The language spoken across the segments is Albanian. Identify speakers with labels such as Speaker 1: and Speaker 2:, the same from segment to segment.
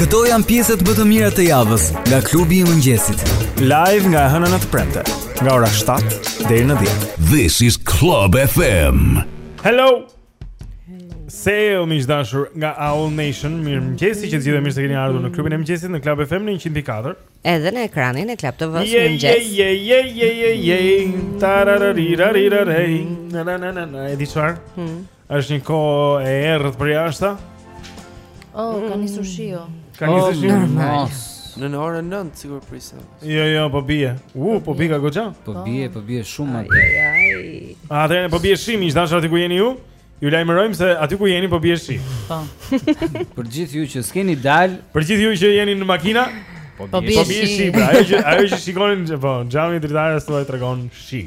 Speaker 1: Këto janë pjesët më të mira të javës nga klubi i mëngjesit.
Speaker 2: Live nga e hëna në të premte, nga ora 7 deri në 10.
Speaker 3: This is Club FM.
Speaker 2: Hello. Sale miq të dashur nga Owl Nation, mirë mëngjesi të gjithë mirë se keni ardhur në klubin e mëngjesit në Club FM në 104.
Speaker 4: Edhe në ekranin e Club TV
Speaker 2: sot në
Speaker 4: mëngjes.
Speaker 2: Je je je je je je. Tarararirarirarei. Na na na na. E di çfarë? Hmm. Është një kohë e errët përjashta.
Speaker 5: Oh, ka nis shiu jo.
Speaker 2: Ka nis shiu
Speaker 4: jo. Mos.
Speaker 6: Në në orën 9 sigur prisa.
Speaker 2: Jo, jo, po bie. U, po bie ka goxha.
Speaker 7: Po bie, po bie shumë atë.
Speaker 4: A
Speaker 2: dhe po bie shi, miq të dashur aty ku jeni ju? Ju lajmërojmë se aty ku jeni po bie shi.
Speaker 5: Po.
Speaker 7: Për gjithë ju që s'keni dal,
Speaker 2: për gjithë ju që jeni në makina,
Speaker 7: po bie shi.
Speaker 2: Po
Speaker 5: bie shi,
Speaker 2: pra, ajo që ajo që shikoni po te xhami i dritares tuaj tregon shi.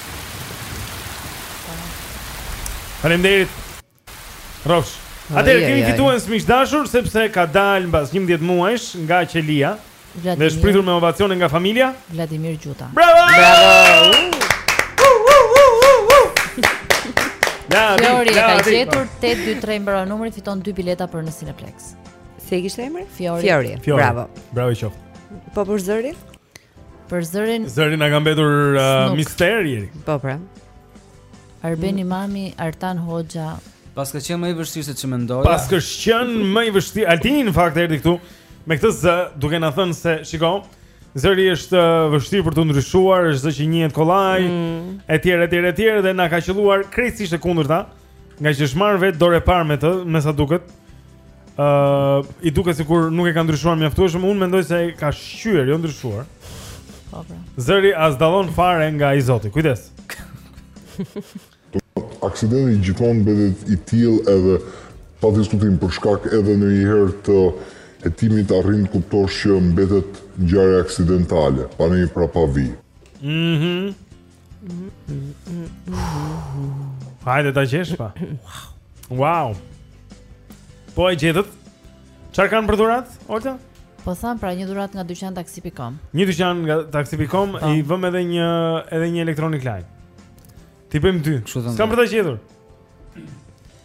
Speaker 2: Faleminderit.
Speaker 4: Rrofsh.
Speaker 2: Atëherë kemi fitues miq të dashur sepse ka dalë mbas 11 muajsh nga qelia. Dhe është pritur me ovacione nga familja
Speaker 5: Vladimir Gjuta.
Speaker 2: Bravo!
Speaker 4: Bravo!
Speaker 5: Fiori e ka gjetur 823 mbaron numri fiton 2 bileta për në Cineplex.
Speaker 4: Si e kishte emrin?
Speaker 5: Fiori.
Speaker 4: Fiori. Bravo.
Speaker 2: Bravo i qoftë.
Speaker 4: Po për zërin?
Speaker 5: Për zërin
Speaker 2: Zërin na ka mbetur uh, misteri.
Speaker 4: Po pra.
Speaker 5: Arbeni mm. Mami, Artan Hoxha.
Speaker 7: Paska qenë më i vështirë se ç'më mendoja.
Speaker 2: Paska qenë më i vështirë. Altini në fakt erdhi këtu me këtë zë, duke na thënë se shiko, zëri është uh, vështirë për t'u ndryshuar, është zë që njihet kollaj,
Speaker 4: mm.
Speaker 2: etj, etj, etj dhe na ka qelluar krejtësisht e kundërta, ngaqë është marrë vetë dorë parë me të, mesa duket. ë uh, i duket sikur nuk e ka ndryshuar mjaftueshëm. Unë mendoj se e ka shqyer, jo ndryshuar.
Speaker 5: Po. po.
Speaker 2: Zëri as dallon fare nga i zoti. Kujdes.
Speaker 8: Aksidenti gjithmonë mbetet i tillë edhe pa diskutim për shkak edhe në një herë të hetimit arrin të kuptosh që mbetet ngjarje aksidentale, pa një prapavijë.
Speaker 2: Mhm. Mm Hajde ta gjesh pa. Wow. Po e gjetët? Çfarë kanë për dhurat? Olta?
Speaker 5: Po tham pra një dhuratë nga Dyqantaksi.com.
Speaker 2: Një dyqan nga taksi.com
Speaker 5: po.
Speaker 2: i vëmë edhe një edhe një electronic line. T'i bëjmë dy. S'kanë për ta gjetur.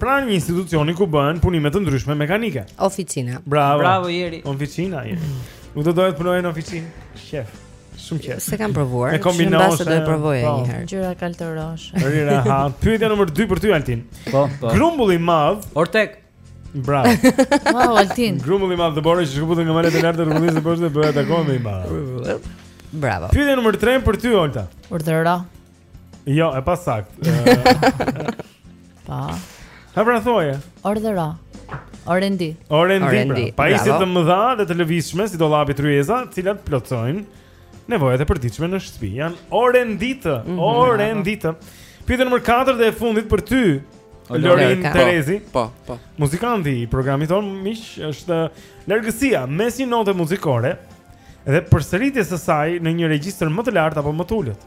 Speaker 2: Pranë një institucioni, ku bëhen punime të ndryshme mekanike.
Speaker 4: Oficina.
Speaker 2: Bravo.
Speaker 7: Bravo Jeri.
Speaker 2: Oficina Jeri. Nuk do doje të punoje në oficinë. Shef. Shumë qejf.
Speaker 4: S'e kam provuar.
Speaker 2: E kombinosh.
Speaker 4: Mbase do e provoj
Speaker 2: po.
Speaker 4: një herë.
Speaker 5: Je ra
Speaker 2: kaltërosh. Ri rehat. Pyetja numër 2 për ty Altin.
Speaker 7: Po, po.
Speaker 2: Grumbull i madh.
Speaker 7: Ortek.
Speaker 2: Bravo.
Speaker 5: Wow, Altin.
Speaker 2: Grumbull i madh i borës që shkëputet nga malet e larta dhe rrokulliset poshtë bëhet akoma më i madh.
Speaker 4: Bravo.
Speaker 2: Pyetja numër 3 për ty Olta.
Speaker 5: Urdhëro.
Speaker 2: Jo, e pasaktë.
Speaker 5: Pa.
Speaker 2: Ha pra thoje.
Speaker 5: Urdhëro. Orendi.
Speaker 2: Orendi.
Speaker 4: Orendi.
Speaker 2: Pra, Pajisje të mëdha dhe të lëvizshme si dollapi, tryeza, të cilat plotësojnë nevojat e përditshme në shtëpi. Janë orenditë.
Speaker 4: Mm -hmm,
Speaker 2: Orenditë. Pyetja nr. 4 dhe e fundit për ty. Lorin Terezi.
Speaker 6: Po, po.
Speaker 2: Muzikanti i programit tonë, miq është largësia mes një note muzikore dhe përsëritjes së saj në një regjistër më të lartë apo më të ulët.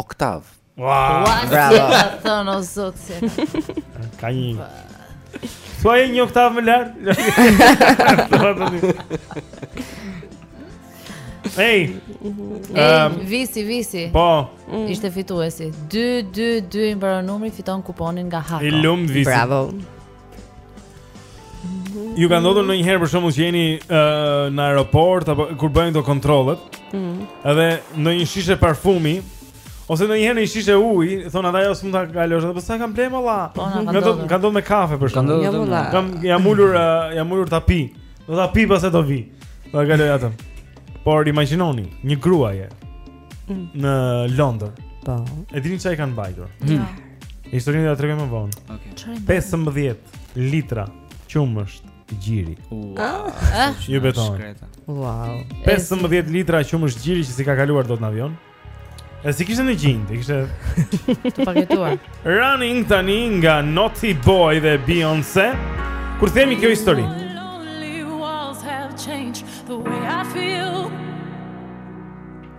Speaker 5: Oktavë.
Speaker 4: Wow. Bravo.
Speaker 5: Thon o
Speaker 9: zot se.
Speaker 10: Ka një. Thua e një oktavë më lart. Ej. Ej,
Speaker 9: Visi, Visi.
Speaker 10: Po. Mm.
Speaker 9: Ishte fituesi. 222 i mbaron numri, fiton kuponin nga Hako.
Speaker 10: I lumtë Visi.
Speaker 4: Bravo.
Speaker 10: Ju ka ndodhur ndonjëherë për shembull që jeni uh, në aeroport apo kur bëjnë këto kontrollet? Ëh. Mm. Edhe ndonjë shishe parfumi ose ndonjëherë një shishe uji, thonë ata jo s'mund ta kalosh, po sa e kam ble valla.
Speaker 9: Po, ka ndodh
Speaker 10: ka ndodh me kafe për shembull.
Speaker 7: Ka
Speaker 4: ndodh.
Speaker 10: Kam jam ulur uh, jam ulur ta pi. Do ta pi pastaj do vij. Do ta kaloj atë. Por imagjinoni, një gruaje mm. në Londër.
Speaker 4: Po.
Speaker 10: E dini çfarë i kanë mbajtur?
Speaker 9: Mm.
Speaker 10: Historinë do ta tregoj më vonë.
Speaker 7: Okej.
Speaker 9: Çfarë i bën?
Speaker 10: 15 litra qumësht gjiri.
Speaker 7: Ua.
Speaker 9: Ah.
Speaker 10: Ju betohem.
Speaker 7: Shkreta.
Speaker 4: Wow.
Speaker 10: 15 litra qumësht gjiri që s'i ka kaluar dot në avion. E s'i kishte në gjinjë, i kishte
Speaker 9: të paketuar.
Speaker 10: Running tani nga Naughty Boy dhe Beyoncé. Kthehemi kjo histori,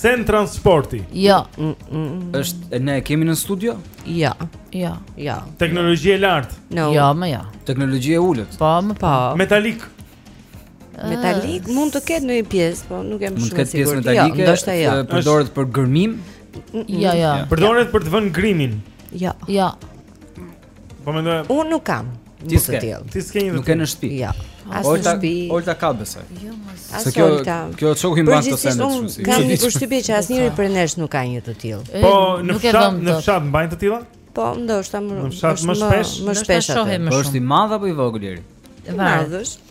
Speaker 10: Send
Speaker 7: transporti.
Speaker 9: Jo.
Speaker 10: Mm, mm,
Speaker 4: mm.
Speaker 10: Është
Speaker 7: ne e kemi në studio?
Speaker 4: Jo.
Speaker 5: Jo.
Speaker 4: Jo.
Speaker 2: Teknologji e lartë.
Speaker 4: No.
Speaker 5: Jo, më jo.
Speaker 7: Teknologji e ulët.
Speaker 5: Po, më
Speaker 4: po.
Speaker 2: Metalik. Ah.
Speaker 4: Metalik mund të ketë ndonjë pjesë, po nuk jam shumë e sigurt.
Speaker 7: Mund të ketë pjesë
Speaker 4: jo,
Speaker 7: metalike.
Speaker 4: Jo, ndoshta jo.
Speaker 7: Përdoret për gërmim?
Speaker 5: Jo, jo.
Speaker 2: Përdoret për të vënë grimin?
Speaker 4: Jo.
Speaker 5: Jo.
Speaker 2: Po mendoj.
Speaker 4: Unë nuk kam.
Speaker 7: Ti s'ke.
Speaker 2: Ti s'ke një.
Speaker 7: Nuk ke në shtëpi.
Speaker 4: Jo. As në shtëpi.
Speaker 7: Olta ka besoj.
Speaker 4: Jo, mos.
Speaker 7: Se kjo kjo ç'nuk i mban këto sendet.
Speaker 4: Unë kam një përshtypje që asnjëri prej nesh nuk ka një të tillë.
Speaker 2: Po në fshat, në fshat mbajnë të tilla?
Speaker 4: Po, ndoshta më.
Speaker 2: Në fshat më shpesh.
Speaker 4: Më shpesh atë.
Speaker 7: Po është i madh apo i vogël Deri?
Speaker 4: I
Speaker 2: madh
Speaker 7: është.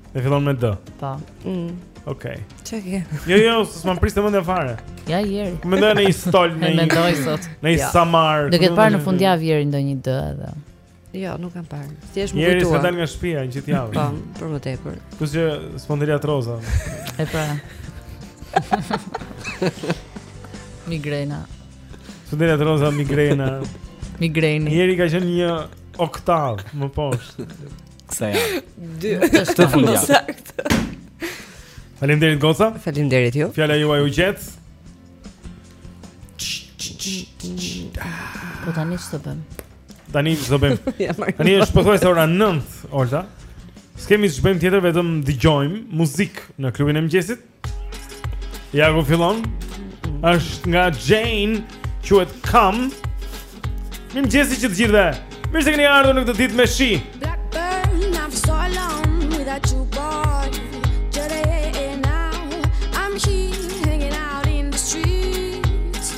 Speaker 5: E
Speaker 7: fillon me D.
Speaker 4: Po. Mm.
Speaker 2: Okej.
Speaker 4: Okay.
Speaker 2: Jo, jo, s'ma priste mendja fare.
Speaker 5: Ja Jeri.
Speaker 2: Mendoj në një stol në.
Speaker 5: Mendoj sot.
Speaker 2: Në një samar.
Speaker 5: Do ketë parë në fundjavë Jeri ndonjë D edhe.
Speaker 4: Jo, nuk kam parë. Ti je më
Speaker 2: kujtuar. Jeri
Speaker 4: s'ka
Speaker 2: dalë nga shtëpia gjithë javën.
Speaker 4: Po, për më tepër.
Speaker 2: Plus që spondiliartroza.
Speaker 5: E pra. Migrena.
Speaker 2: Spondiliartroza, migrena.
Speaker 5: Migreni.
Speaker 2: Jeri ka qenë një oktavë më poshtë.
Speaker 7: Sa ja.
Speaker 4: Dy.
Speaker 7: Të fundit.
Speaker 4: Saktë.
Speaker 2: Faleminderit goca.
Speaker 4: Faleminderit ju.
Speaker 2: Fjala juaj u gjet.
Speaker 5: Po tani ç'të bëjmë?
Speaker 2: Tani ç'të bëjmë? Tani është pothuajse ora 9, Olta. S'kemi ç'bëjmë tjetër vetëm dëgjojmë muzikë në klubin e mëngjesit. Ja ku fillon është nga Jain quhet Come Mirëmëngjesi të gjithëve Mirë se keni ardhur në këtë ditë me shi
Speaker 11: Black burn, I'm so alone without you boy Today and now I'm here hanging out in the streets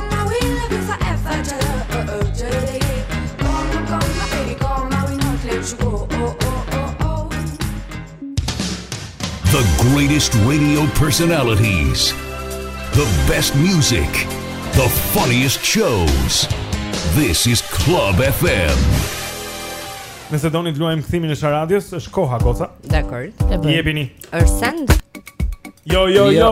Speaker 11: The
Speaker 3: greatest radio personalities The best music The funniest shows This is Club FM
Speaker 2: Nëse doni të luajmë kthimin e sharadës, është koha, goca
Speaker 9: Dakord
Speaker 2: Jepini
Speaker 4: është send
Speaker 2: Jo, jo, jo,
Speaker 7: jo.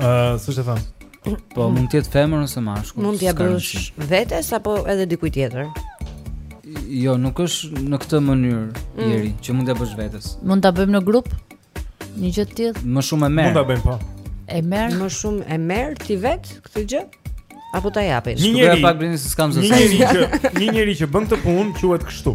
Speaker 2: Ë, uh, s'është e thënë.
Speaker 7: Po hmm. mund të jetë femër ose mashkull.
Speaker 4: Mund
Speaker 7: t'ia
Speaker 4: bësh vetes apo edhe dikujt tjetër.
Speaker 7: Jo, nuk është në këtë mënyrë
Speaker 4: mm.
Speaker 7: Eri që mund t'ia bësh vetes.
Speaker 9: Mund ta bëjmë në grup? Një gjë të tillë?
Speaker 7: Më shumë e merr.
Speaker 2: Mund ta bëjmë po.
Speaker 9: E merr?
Speaker 4: Më shumë e merr ti vetë këtë gjë? Apo ta japin?
Speaker 2: Një njeri,
Speaker 7: pak prisni se s'kam zë.
Speaker 2: Një njeri që, një njeri që bën këtë punë quhet kështu.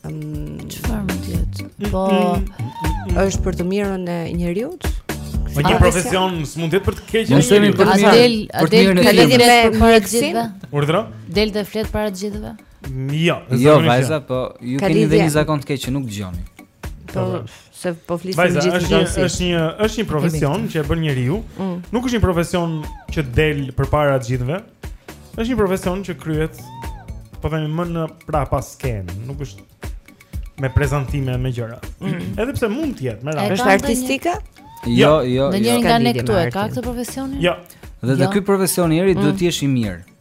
Speaker 4: Çfarë
Speaker 2: më duhet? Po
Speaker 4: është për të mirën e njeriu?
Speaker 2: Po një profesion s'mund të jetë për të keqen
Speaker 7: e njeriu. Për të
Speaker 9: mirën,
Speaker 7: për të mirën e
Speaker 9: njeriu. Para të gjithëve.
Speaker 2: Urdhëro?
Speaker 9: Del dhe flet para të gjithëve.
Speaker 2: Jo,
Speaker 7: jo vajza, po ju keni dhe një zakon të keq që nuk dëgjoni.
Speaker 4: Po, Se po flisim
Speaker 2: për
Speaker 4: njerëzit.
Speaker 2: Vajza, është një është një është një profesion që e bën njeriu.
Speaker 4: Mm.
Speaker 2: Nuk është një profesion që del përpara të gjithëve. Është një profesion që kryhet po themi më në prapaskenë, nuk është me prezantime me gjëra. Mm. Edhe pse mund të jetë
Speaker 9: më
Speaker 2: rrallë.
Speaker 4: Është artistike?
Speaker 7: Jo, jo, jo.
Speaker 9: Ndo
Speaker 4: jo.
Speaker 9: njëri nga ne këtu e ka këtë profesionin?
Speaker 2: Jo.
Speaker 7: Dhe dhe
Speaker 9: jo.
Speaker 7: ky profesion Eri duhet mm. të jesh i mirë.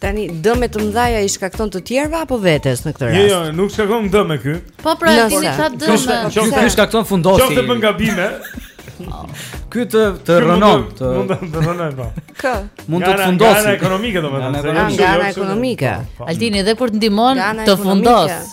Speaker 4: Tani dëme të mëdhaja i shkakton të tjerëve apo vetes në këtë jo, rast?
Speaker 2: Jo, jo, nuk shkakton dëme ky.
Speaker 9: Po pra, ti nuk
Speaker 7: the
Speaker 9: dëme.
Speaker 7: Kjo ky shkakton fundosje.
Speaker 2: Qoftë se bën gabime.
Speaker 7: Ky të të rënon,
Speaker 2: të mund të rënon po.
Speaker 4: Kë?
Speaker 7: Mund të fundosë.
Speaker 2: Nga ana ekonomike domethënë.
Speaker 7: Nga ana
Speaker 2: jo, jo,
Speaker 4: ekonomike.
Speaker 2: Po, po.
Speaker 9: Altini edhe kur të ndihmon të fundos.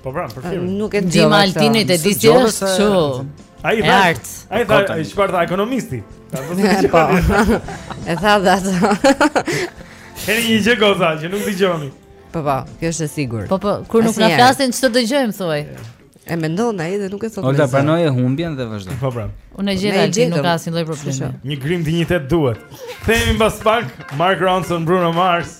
Speaker 7: Po
Speaker 2: pra, për firmën.
Speaker 4: Nuk e
Speaker 9: di
Speaker 4: more
Speaker 9: Altin ti e di si është kështu.
Speaker 2: Ai tha, ai tha, ai çfarë tha ekonomisti. Po.
Speaker 4: E tha dha.
Speaker 2: Keni një gjë goca që nuk dëgjoni.
Speaker 4: Po po, kjo është e sigurt.
Speaker 9: Po po, kur nuk na flasin ç'të dëgjojmë thuaj.
Speaker 4: E mendon ai dhe nuk e thotë. Po
Speaker 7: ta pranoje humbjen dhe vazhdon.
Speaker 2: Po pra.
Speaker 9: Unë e gjeta që nuk ka asnjë lloj problemi.
Speaker 2: Një grimë dinjitet duhet. Themi mbas pak Mark Ronson Bruno Mars.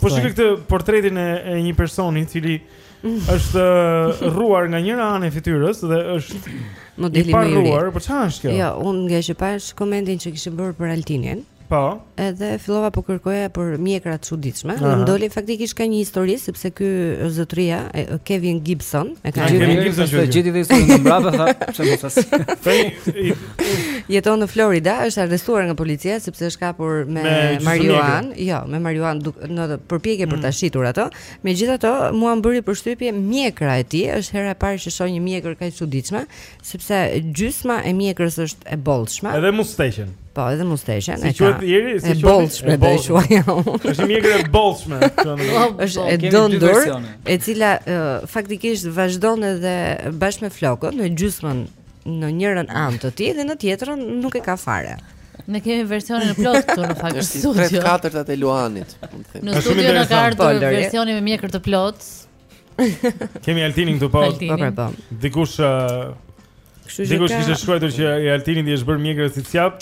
Speaker 2: Po shikoj këtë portretin e, e një personi i cili është rruar nga njëra anë e fytyrës dhe është
Speaker 4: modeli më i ri.
Speaker 2: Po çfarë është kjo?
Speaker 4: Jo, unë ngaqë pashë komentin që kishin bërë për Altinin.
Speaker 2: Po.
Speaker 4: Edhe fillova po kërkoja për mjekra të çuditshme. Më doli faktikisht ka një histori sepse ky zotëria Kevin Gibson, e ka gjetur
Speaker 2: Gibson që
Speaker 7: gjeti dhe historinë mbrapa tha, çfarë
Speaker 2: më the.
Speaker 4: Jeton në Florida, është arrestuar nga policia sepse është kapur me,
Speaker 2: me
Speaker 4: marijuan, jo, me marijuan në përpjekje mm. për ta mm. shitur atë. Megjithatë, mua më bëri përshtypje mjekra e tij, është hera e parë që shoh një mjekër kaq të çuditshme, sepse gjysma e mjekrës është e bollshme.
Speaker 2: Edhe mustaqen.
Speaker 4: Po, edhe mustaqen.
Speaker 2: Si quhet njeri? Si quhet?
Speaker 4: Bollshme do
Speaker 2: ta
Speaker 4: quaja.
Speaker 2: Është mjekër e bollshme.
Speaker 4: Është e
Speaker 7: dendur,
Speaker 4: e cila faktikisht vazhdon edhe bashkë me flokët në gjysmën në njërën anë të tij dhe në tjetrën nuk e ka fare.
Speaker 5: Ne kemi versionin e plotë këtu në fakt në studio.
Speaker 6: Është 3/4 e Luanit, mund të them.
Speaker 5: Në studio na ka ardhur
Speaker 4: po,
Speaker 5: versioni me mjekër të plotë.
Speaker 2: Kemi Altinin këtu po.
Speaker 4: Po, po.
Speaker 2: Dikush
Speaker 4: Kështu që
Speaker 2: dikush kishte shkruar që Altinit i është bërë mjekra si cjap.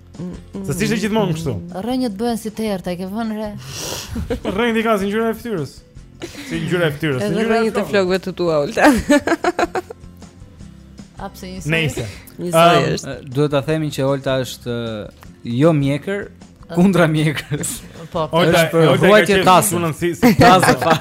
Speaker 7: Se
Speaker 2: si ishte gjithmonë kështu.
Speaker 5: Rrënjët bëhen si të errta, e ke vënë re?
Speaker 2: Rrënjët i ka si ngjyra e fytyrës. Si ngjyra e fytyrës, si ngjyra e flokëve
Speaker 4: të tua, Olta.
Speaker 5: Apse një soi.
Speaker 2: Nëse.
Speaker 4: Një soi
Speaker 2: um,
Speaker 4: është.
Speaker 7: Duhet ta themi që Olta është uh, jo mjekër, uh. kundra mjekrës.
Speaker 5: Po,
Speaker 7: po.
Speaker 2: Olta, Olta ka qenë punën si si
Speaker 7: tazë pa.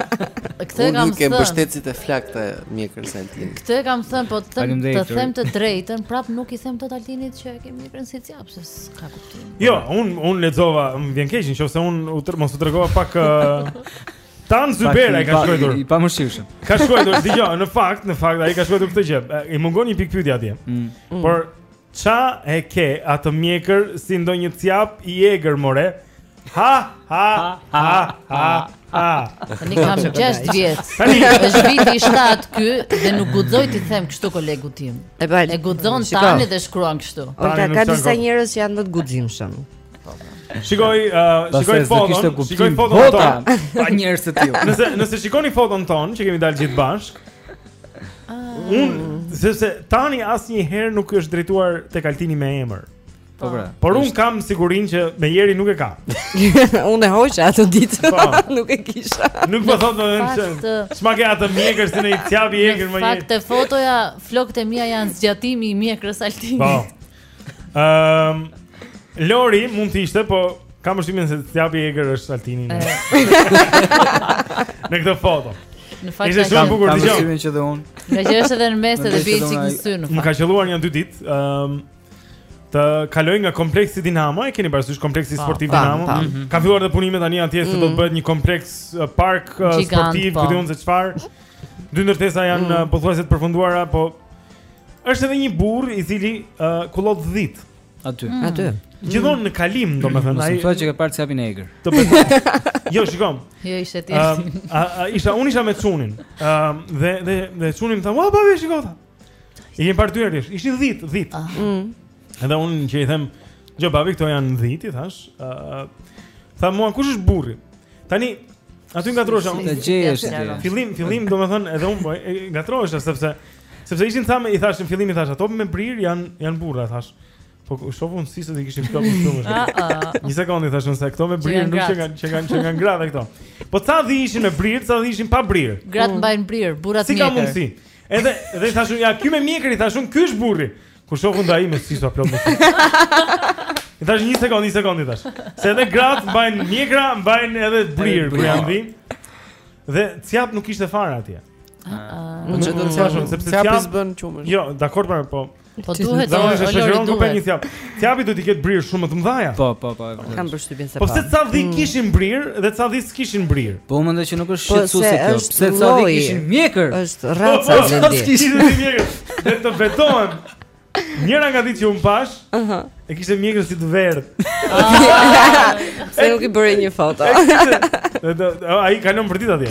Speaker 5: Këtë kam
Speaker 6: thënë. Unë
Speaker 5: jam
Speaker 6: mbështetësi i flaktë i mjekrës së
Speaker 5: Altinit. Këtë kam thënë, po të them, të them të drejtën, prap nuk i them dot Altinit që e Ke mjekrën si cjap se s'ka kuptim.
Speaker 2: Jo, unë unë lexova, më vjen keq nëse unë u tre, mos u tregova pak uh, Tan Zybera ka shkruar.
Speaker 7: I pamëshirshëm.
Speaker 2: Ka shkruar, dëgjo, në fakt, në fakt ai ka shkruar këtë gjë. I mungon një pikëpyetje atje.
Speaker 7: Mm. mm.
Speaker 2: Por ça e ke atë mjekër si ndonjë cjap i egër more? Ha ha ha ha ha.
Speaker 5: Tani kam 6 vjet.
Speaker 2: Tani
Speaker 5: është viti i 7-të ky dhe nuk guxoj të them kështu kolegut tim.
Speaker 4: E bën.
Speaker 5: E guxon tani dhe shkruan kështu.
Speaker 2: Por
Speaker 4: ka disa njerëz që janë më të guximshëm.
Speaker 2: Shiko, uh,
Speaker 7: shiko
Speaker 2: foton,
Speaker 7: shiko
Speaker 2: foton tonë.
Speaker 7: Ka njerëz të tillë.
Speaker 2: Nëse nëse shikoni foton tonë që kemi dalë gjithë bashkë. Ah. Unë, sepse tani asnjëherë nuk është drejtuar tek Altini me emër.
Speaker 7: Po, po. pra.
Speaker 2: Por unë kam sigurinë që Mejri nuk e ka.
Speaker 4: Unë e hoqa atë ditë.
Speaker 2: Po.
Speaker 4: nuk e kisha.
Speaker 2: Nuk po thotë më se ç'ma ke atë mjekër si ndonjë cjap i egër
Speaker 5: more.
Speaker 2: Në
Speaker 5: fakt te fotoja, flokët e mia janë zgjatimi i mjekrës së Altinit.
Speaker 2: Po. Ehm Lori mund të ishte, po kam përshtypjen se cjapi i egër është Altini. Në këtë foto.
Speaker 5: Në fakt është
Speaker 2: shumë bukur
Speaker 7: dëgjo.
Speaker 2: Kam
Speaker 7: përshtypjen që dhe unë.
Speaker 5: Ngaqë është edhe në mes edhe bie çik në sy në fakt.
Speaker 2: Më ka qelluar një dy ditë. Ehm të kaloj nga kompleksi Dinamo, e keni parasysh kompleksi
Speaker 5: pa,
Speaker 2: sportiv
Speaker 4: pa,
Speaker 2: Dinamo?
Speaker 4: Pa, pa.
Speaker 2: Mhm. Ka filluar dhe punime tani atje se mm. do të mm. bëhet një kompleks uh, park uh,
Speaker 5: Gigant,
Speaker 2: sportiv,
Speaker 5: po.
Speaker 2: ku di un se çfarë. Dy ndërtesa janë
Speaker 4: mm.
Speaker 2: Uh, pothuajse të përfunduara, po është edhe një burr i cili uh, kullot dhit
Speaker 7: aty. Mm.
Speaker 4: Aty.
Speaker 2: Gjithon në kalim, domethënë,
Speaker 7: mm.
Speaker 2: ai.
Speaker 7: Se thua që ke parë cjapin e egër.
Speaker 2: Të bëj. Jo, shikom.
Speaker 5: Jo, ishe ti.
Speaker 2: Ëm, isha unë isha me çunin. Ëm, dhe dhe dhe çuni më tha, "Ua, babi, shiko." I kem parë tyre, ishin dhi, dhi. Ah.
Speaker 4: Mm.
Speaker 2: Edhe unë që i them, "Jo, babi, këto janë dhi", i thash. Ë, uh, tha mua, "Kush është burri?" Tani Aty ngatërrohesh.
Speaker 7: Të gjesh.
Speaker 2: Fillim, fillim, domethënë edhe un po ngatërrohesha sepse sepse ishin thamë i thashë në fillim i thashë, ato me brirë janë janë burra thash. Po shoh unë sisët i kishin këto me qumësht.
Speaker 5: Ah, ah.
Speaker 2: Një sekondë thashë se këto me
Speaker 5: brirë
Speaker 2: nuk që kanë që kanë që kanë gratë këto. Po ca dhi ishin me brirë, ca dhi ishin pa brirë.
Speaker 5: Grat mm. mbajnë brirë, burrat mjekër.
Speaker 2: Si ka mundsi? Edhe dhe thashë ja ky me mjekër i thashë ky është burri. Kur shoh unë ai me sisa plot. I thashë një sekondë, një sekondë thashë. Se edhe grat mbajnë mjekra, mbajnë edhe brirë, brirë mbi. Dhe cjap nuk ishte fare atje.
Speaker 5: Ah,
Speaker 6: ah.
Speaker 2: Nuk
Speaker 6: ç'do
Speaker 2: të,
Speaker 6: thashë
Speaker 2: sepse cjap
Speaker 6: bën qumësht.
Speaker 2: Jo, dakord po. po.
Speaker 5: Po duhet
Speaker 2: t'i
Speaker 5: shoqërojë
Speaker 2: diku një cjap. Cjapi do të ketë brirë shumë më të mëdha.
Speaker 7: Po, po, po.
Speaker 4: Kam përshtypjen se
Speaker 2: po.
Speaker 4: Po
Speaker 2: pse ca dhi mm. kishin brirë dhe ca dhi s'kishin brirë?
Speaker 7: Po mendoj që nuk është
Speaker 4: po,
Speaker 7: shqetësuese kjo. Pse ca
Speaker 4: dhi
Speaker 7: kishin mjekër?
Speaker 4: Është raca
Speaker 2: e
Speaker 4: vendit.
Speaker 2: Po kishin mjekër. Dhe të betohem. Njëra nga dhitë që un pash, ëh, uh -huh. e kishte mjekër si të verdh.
Speaker 4: Ah. Pse nuk i bëre një foto.
Speaker 2: Ai kalon përditë atje.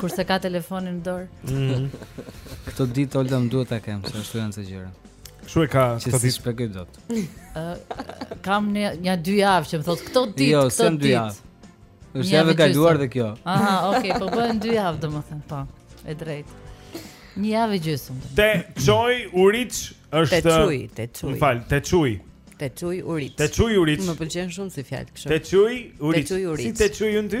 Speaker 2: Kur
Speaker 6: s'e
Speaker 5: ka telefonin në dorë.
Speaker 2: Mm.
Speaker 7: Këto ditë Olta më duhet ta kem, se ashtu janë ca gjëra.
Speaker 2: Kështu e ka
Speaker 7: këto
Speaker 2: ditë.
Speaker 7: S'i shpjegoj dot.
Speaker 5: Ë kam një një dy javë që më thot këto ditë,
Speaker 7: jo,
Speaker 5: këto
Speaker 7: ditë. Jo,
Speaker 5: dy
Speaker 7: javë. Është java e kaluar dhe kjo.
Speaker 5: Aha, okay, po bëhen dy javë domethënë, po. E drejtë. Një javë e gjysëm.
Speaker 2: Te çoj uriç është Te
Speaker 4: çuj, te çuj.
Speaker 2: Më fal, te çuj.
Speaker 4: Te çuj uriç.
Speaker 2: Te çuj uriç.
Speaker 4: Më pëlqen shumë si fjalë kështu.
Speaker 2: Te çuj uriç. Si te çuj unë ty?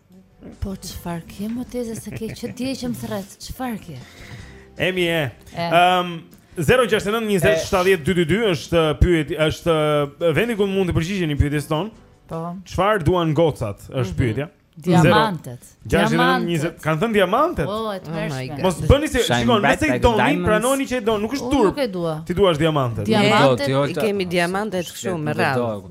Speaker 2: Po
Speaker 5: çfarë ke me tezen, se ke që ti e që më thërret, çfarë ke?
Speaker 2: Emi e. Ehm 069 20 70 222 është uh, pyet është uh, vendi ku mund të përgjigjeni pyetjes ton.
Speaker 5: Po.
Speaker 2: Çfarë duan gocat? Është mm -hmm. pyetja.
Speaker 5: Diamantet.
Speaker 2: Diamantet. Kan thënë diamantet?
Speaker 5: Po, oh,
Speaker 4: e
Speaker 5: tmerrshme.
Speaker 4: Oh
Speaker 2: Mos bëni sikur,
Speaker 7: shiko,
Speaker 2: nëse i doni, pranoni që i doni, nuk është
Speaker 5: turp. Nuk e dua.
Speaker 2: T'i duash diamantet.
Speaker 5: Diamantet,
Speaker 4: i kemi diamantet këtu me radhë.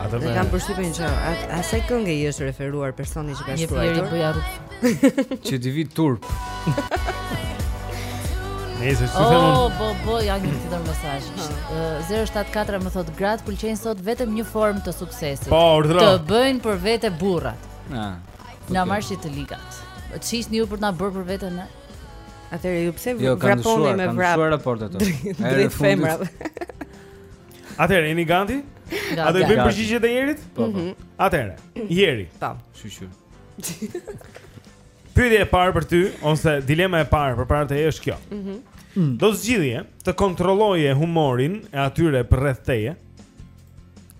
Speaker 2: Atë
Speaker 5: më.
Speaker 4: Kam përshtypjen që asaj këngë i është referuar personi që ka
Speaker 5: shkruar. Një
Speaker 4: po
Speaker 5: ja rruf.
Speaker 7: Që t'i vijë turp.
Speaker 2: Nëse s'i them.
Speaker 5: Oh, po po, ja një tjetër mesazh. 074 më thotë gratë pëlqejnë sot vetëm një formë të suksesit.
Speaker 2: Po, urdhëro.
Speaker 5: Të bëjnë për vete burrat.
Speaker 7: Na.
Speaker 5: Na marrshi të ligat. Ç'jeni ju për të na bërë për vete ne?
Speaker 4: Atëherë ju pse
Speaker 7: jo,
Speaker 4: vraponi me vrap?
Speaker 7: Jo, kanë ndryshuar raportet.
Speaker 4: Drejt femrave.
Speaker 2: Atëherë jeni gati? A do
Speaker 5: të
Speaker 2: bëjmë përgjigjet e Jerit?
Speaker 7: Po. po. Mhm.
Speaker 2: Atëherë, Jeri.
Speaker 4: Po.
Speaker 7: Shyqyr.
Speaker 2: Pyetja e parë për ty ose dilema e parë përpara teje është kjo. Mhm. Mm. Do zgjidhje të kontrolloje humorin e atyre përreth teje.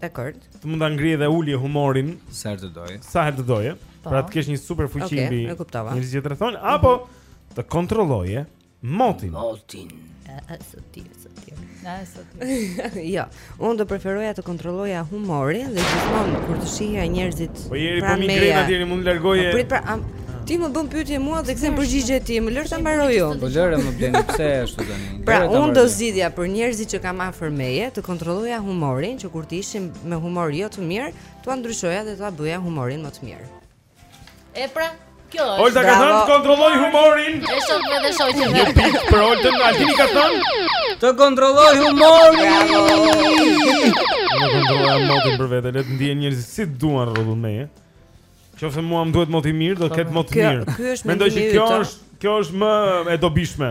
Speaker 4: Dakor.
Speaker 2: Të mund ta ngrije dhe ulje humorin
Speaker 7: sa herë të doje.
Speaker 2: Sa herë të doje.
Speaker 5: Po.
Speaker 2: Pra të kesh një super fuqi mbi.
Speaker 4: Okej, e kuptova.
Speaker 2: Një zgjidhje të thonë apo mhm. të kontrolloje Motin.
Speaker 5: Motin. Ëh, sot ti, sot ti. Na sot.
Speaker 4: Jo, unë do preferoja të kontrolloja humorin dhe gjithmonë kur të shihja njerëzit.
Speaker 2: Po jeri po mi
Speaker 4: gjen
Speaker 2: atje, mund të largoje.
Speaker 4: Po prit pra, am, ti më bën pyetje mua dhe kthen përgjigje ti, më lër ta mbaroj unë.
Speaker 7: Po lëre më bën pse ashtu tani.
Speaker 4: Pra, unë do zgjidhja për njerëzit që kam afër meje, të kontrolloja humorin, që kur të ishin me humor jo të mirë, t'ua ndryshoja dhe t'ua bëja humorin më të mirë.
Speaker 5: E pra, Kjo është.
Speaker 2: Olta ka thënë kontrolloj humorin.
Speaker 5: E shoh me dhe
Speaker 2: shoqë.
Speaker 5: Një
Speaker 2: pikë për Oltën, Altini ka thënë
Speaker 7: të kontrolloj humorin.
Speaker 2: Unë kontrolloj motin për vete, le të ndihen njerëzit si të duan rreth meje. Qoftë se mua më duhet mot i mirë, do të ketë mot
Speaker 4: i
Speaker 2: mirë. Mendoj
Speaker 4: se
Speaker 2: kjo është, kjo është më e dobishme.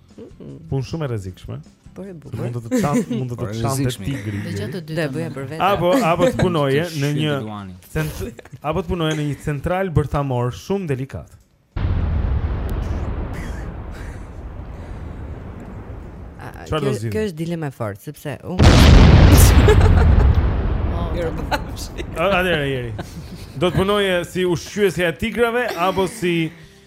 Speaker 2: Punë shumë e rrezikshme.
Speaker 4: Po e bukur.
Speaker 2: Mund të të çante, mund të të çante tigri.
Speaker 5: Dhe
Speaker 2: gjatë
Speaker 5: të dy.
Speaker 4: Do e bëja për vete.
Speaker 2: Apo apo të punoje në një cent apo të punoje në një central bërthamor shumë delikat.
Speaker 4: Kjo është dilema e fortë sepse unë
Speaker 5: Mirë
Speaker 2: po. Atëherë jeri. Do të punoje si ushqyesja e tigrave apo si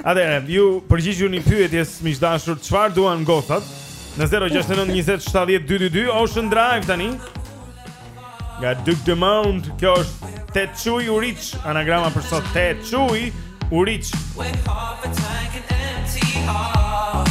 Speaker 2: Atëherë, ju përgjigjuni pyetjes miq të dashur, çfarë duan gocat? Në 069 20 70 222 Ocean Drive tani. Nga Duke Dumont, kjo është Te Çuj Uriç, anagrama për sot Te
Speaker 12: Çuj Uriç. When half a tank and empty heart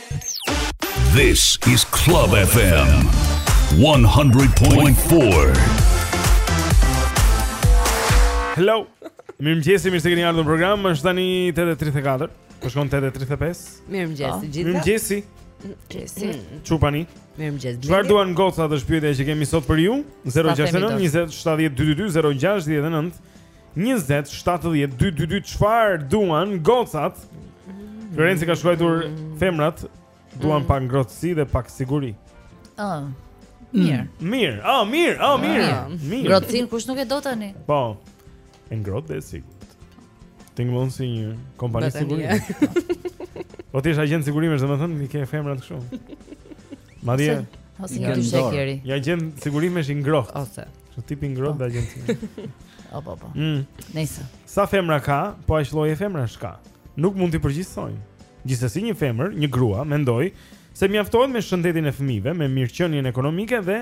Speaker 3: This is Club FM 100.4.
Speaker 2: Hello. Mirëmëngjesi, mirë se keni ardhë në program, është tani 8.34, po shkon 8.35.
Speaker 4: Mirëmëngjesi, të gjithë.
Speaker 2: Mirëmëngjesi.
Speaker 4: Gjesi.
Speaker 2: Çupani.
Speaker 4: Mirëmëngjesi.
Speaker 2: Çfarë duan gocat është pyetja që kemi sot për ju? 069 20 70 222 069 20 70 222 çfarë duan gocat? Florenci ka shkruar femrat duan pak ngrohtësi dhe pak siguri.
Speaker 5: Ëh. Mirë. Mm.
Speaker 2: Mirë. Ah, mirë. Ah, mirë. Mirë.
Speaker 5: Ngrohtësinë kush nuk e do tani?
Speaker 2: Po. E ngrohtë dhe e sigurt. Tingëllon si një kompani sigurimi. Po ti je agjent sigurimesh, domethënë i ke femrat kështu. Madje
Speaker 5: Ose një
Speaker 2: dyshekeri. Agjent sigurimesh i ngrohtë.
Speaker 4: Ose.
Speaker 2: Është tip i ngrohtë ky agjenti.
Speaker 9: Po po po.
Speaker 2: Mm.
Speaker 9: Nëse.
Speaker 2: Sa femra ka, po aq lloje femrash ka. Nuk mund t'i përgjithësojmë. Gjithsesi një femër, një grua mendoj se mjaftohet me shëndetin e fëmijëve, me mirëqenien ekonomike dhe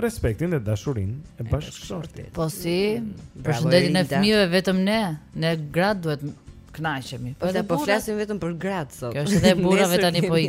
Speaker 2: respektin dhe dashurinë e bashkëshortit.
Speaker 9: Po si, për shëndetin e fëmijëve vetëm ne, ne gratë duhet kënaqemi.
Speaker 4: Po, po flasim vetëm për gratë sot.
Speaker 9: Kjo është edhe burrave tani po i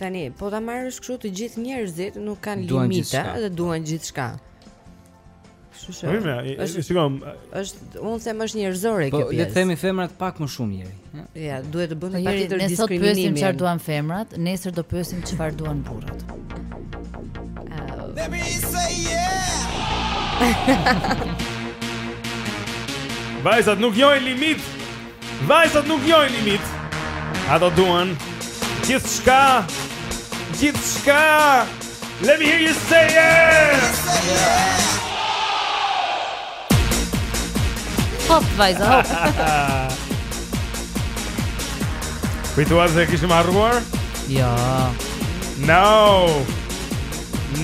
Speaker 9: Tani,
Speaker 4: po ta marrësh kështu të gjithë njerëzit nuk kanë
Speaker 7: limite
Speaker 4: dhe duan gjithçka. Kështu që.
Speaker 2: Mirë,
Speaker 4: është
Speaker 2: sigurt.
Speaker 4: Është unë them është njerëzore
Speaker 7: po,
Speaker 4: kjo pjesë.
Speaker 7: Po le të themi femrat pak më shumë njerëz, ha?
Speaker 4: Ja, duhet të
Speaker 9: bëhet
Speaker 4: patjetër diskriminim.
Speaker 9: Ne sot pyesim çfarë duan femrat, nesër do pyesim çfarë duan burrat.
Speaker 13: Let me say yeah.
Speaker 2: Vajzat nuk njohin limit. Vajzat nuk njohin limit Ato duan Gjithçka Gjithçka Let me hear you say yeah
Speaker 9: Hop, vajzat, hop
Speaker 2: Prit, thua se kishim harruar?
Speaker 9: Ja
Speaker 2: No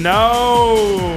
Speaker 2: No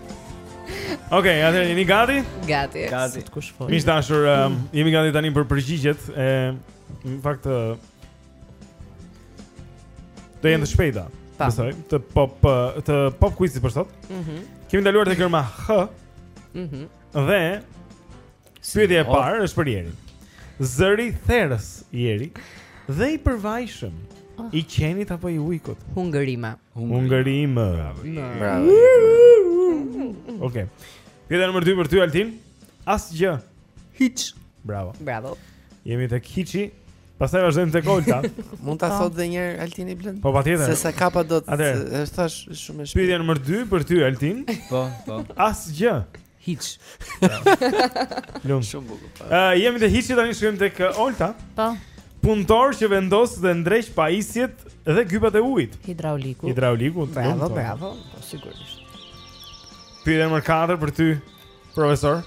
Speaker 2: Ok, atëherë jemi gati?
Speaker 4: Gati
Speaker 7: Gati
Speaker 9: Kush fol
Speaker 2: Miq të dashur, um, jemi gati tani për përgjigjet e, Në fakt do Të jenë të shpejta
Speaker 4: Ta
Speaker 2: Besoj, të pop, të pop quizit për sot
Speaker 4: mm -hmm.
Speaker 2: Kemi ndaluar te gërma H
Speaker 4: mm -hmm.
Speaker 2: Dhe Pyetja e parë është për Jerin. Zëri therës Jeri dhe i përvajshëm oh. i qenit apo i ujkut?
Speaker 4: Hungërima.
Speaker 2: Hungërima.
Speaker 6: Bravo.
Speaker 2: Okej. Pyetja nr. 2 për ty Altin. Asgjë. Hiç. Bravo.
Speaker 4: Bravo.
Speaker 2: Jemi tek Hiçi. Pastaj vazhdojmë tek Olta.
Speaker 6: Mund ta po. thotë edhe një herë Altini Blendi?
Speaker 2: Po patjetër.
Speaker 6: Se s'e kapa
Speaker 2: dot,
Speaker 6: e the shumë e shpejtë.
Speaker 2: Pyetja nr. 2 për ty Altin.
Speaker 7: Po, po.
Speaker 2: Asgjë.
Speaker 7: Hiç.
Speaker 2: Lum.
Speaker 6: Shumë bukur. Po.
Speaker 2: Ë uh, jemi te hiçi tani shkojmë tek uh, Olta.
Speaker 9: Po.
Speaker 2: Punëtor që vendos dhe ndreq pajisjet dhe gypat e ujit.
Speaker 9: Hidrauliku.
Speaker 2: Hidrauliku.
Speaker 4: Bravo,
Speaker 2: lum,
Speaker 4: bravo. Po sigurisht.
Speaker 2: Pyetja nr. 4 për ty, profesor.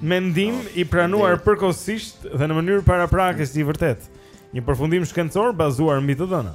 Speaker 2: Mendim oh, i pranuar përkohësisht dhe në mënyrë paraprake si i vërtetë. Një përfundim shkencor bazuar mbi të dhëna.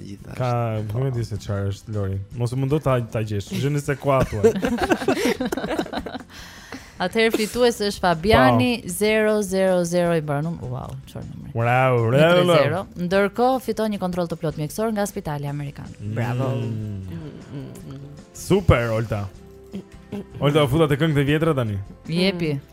Speaker 9: gjithashtu. Ka,
Speaker 6: po. nuk e di
Speaker 2: se çfarë është Lori. Mos u mundo ta ta gjesh. Jeni se ku ato.
Speaker 9: Atëherë fitues është Fabiani 000 i bën numri. Wow, çfarë numri.
Speaker 2: Bravo, bravo.
Speaker 9: Ndërkohë fiton një kontroll të plotë mjekësor nga Spitali Amerikan. Mm.
Speaker 4: Bravo. Mm, mm, mm.
Speaker 2: Super, Olta. Olta, u futa te këngët e vjetra tani.
Speaker 9: Jepi.
Speaker 2: Mm.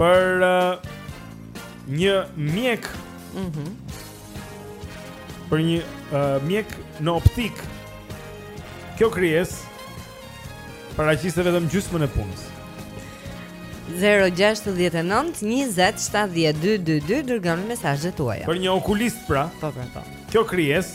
Speaker 2: Për uh, një mjek mm
Speaker 4: -hmm.
Speaker 2: Për një
Speaker 9: uh,
Speaker 2: mjek në optikë Kjo krijesë paraqiste vetëm gjysmën e punës
Speaker 4: 0-6-19-27-12-22 Dërgoni mesazhet tuaja
Speaker 2: Për një okulist pra
Speaker 4: Po pra po
Speaker 2: Kjo krijesë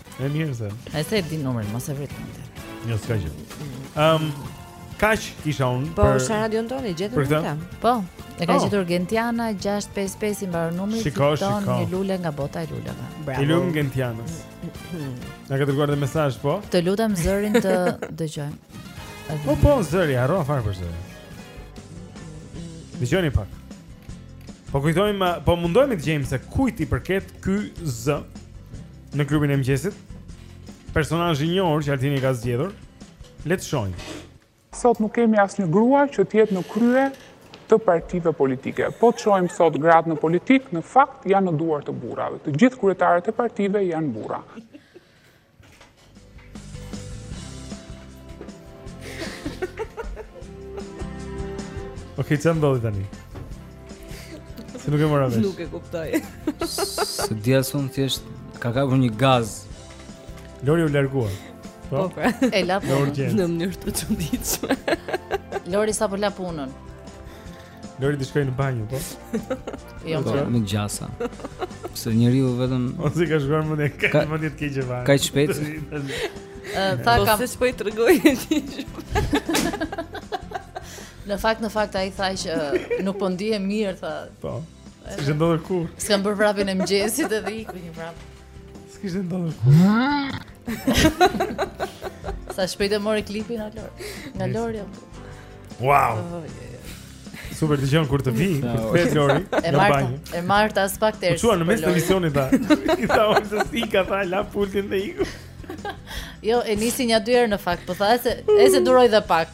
Speaker 2: E mirë se.
Speaker 9: Ai s'e di numrin, mos e vrit mendjen.
Speaker 2: Jo, s'ka gjë. Ehm, kaq kisha unë
Speaker 4: po,
Speaker 2: për
Speaker 4: Po, sa radion toni gjetën
Speaker 2: për këtë?
Speaker 9: Po. E ka
Speaker 2: oh.
Speaker 9: gjetur Gentiana 655 i mbaron numri
Speaker 2: shiko,
Speaker 9: fiton
Speaker 2: shiko.
Speaker 9: një lule nga bota e luleve. Bravo.
Speaker 2: I lum Gentianës. Na ka dërguar dhe mesazh po?
Speaker 9: Të lutem zërin të dëgjojmë.
Speaker 2: Po po zëri, harrova fare për zërin. Dëgjoni pak. Po kujtojmë, po mundojmë të gjejmë se kujt i përket ky zë. Në klubin e mëngjesit Personazhi i njohur që Altini ka zgjedhur Le të shohim
Speaker 14: Sot nuk kemi asnjë grua që të jetë në krye të partive politike. Po të shohim sot gratë në politikë, në fakt janë në duar të burrave. Të gjithë kryetarët e partive janë burra.
Speaker 2: Ok, ç'më ndodhi tani? Se nuk e mora vesh
Speaker 4: Nuk e kuptoj
Speaker 7: S'e dija se unë thjesht Ka kapur një gaz
Speaker 2: Lori u largua
Speaker 4: Po, po pra
Speaker 9: E la punën
Speaker 4: Në mënyrë të çuditshme
Speaker 9: Lori sapo la punën
Speaker 2: Lori të shkojë në banjë, po?
Speaker 9: Jo,
Speaker 7: po,
Speaker 9: po.
Speaker 7: ka gjasa. Se njeriu vetëm
Speaker 2: O si ka shkuar mendja, ka,
Speaker 7: ka
Speaker 2: mendje të keqe banjë.
Speaker 7: Ka shpejt.
Speaker 9: Ta
Speaker 4: po,
Speaker 9: kam
Speaker 4: se s'po i tregoj ti.
Speaker 9: Në fakt, në fakt ai tha që nuk po ndihem mirë, tha.
Speaker 2: Po. S'ka ndodhur kurrë.
Speaker 9: S'kam bërë vrapin e mëngjesit edhe iku një vrap.
Speaker 2: S'kishte ndodhur kurrë.
Speaker 9: Sa shpejt e mori klipin nga Lori. Nga Lori.
Speaker 2: Wow. Oh, yeah. Super dëgjon kur të vijë, kur të Lori.
Speaker 9: E
Speaker 2: marr,
Speaker 9: e marr ta spak
Speaker 2: ters.
Speaker 9: U
Speaker 2: çua në mes të emisionit tha. I tha unë se si ka tha la pultin dhe iku.
Speaker 9: Jo, e nisi një dy herë në fakt, po tha se e se duroj dhe pak.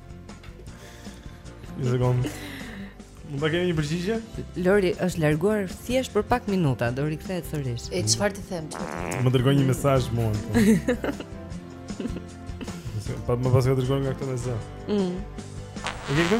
Speaker 15: Një sekond. Mund të kemi një përgjigje?
Speaker 4: Lori është larguar thjesht për pak minuta, do rikthehet sërish.
Speaker 9: E çfarë të them?
Speaker 15: Më dërgoi një mesazh mua. Po. pa më pas ka dërguar nga këto mesazhe.
Speaker 4: Mm.
Speaker 15: E ke këtu?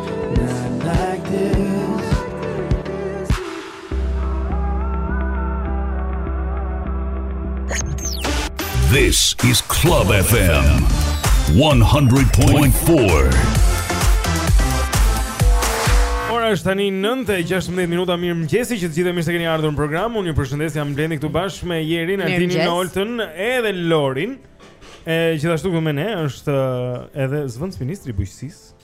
Speaker 16: This
Speaker 3: is Club FM 100.4.
Speaker 15: Ora është tani 9:16 minuta. Mirëmëngjesi që të gjithë mirë se keni ardhur në program. Unë ju përshëndes jam Blendi këtu bashkë me Jerin,
Speaker 4: Ariminin,
Speaker 15: Oltën edhe Lorin. E gjithashtu këtu me ne është edhe zëvendës ministri i bujqësisë.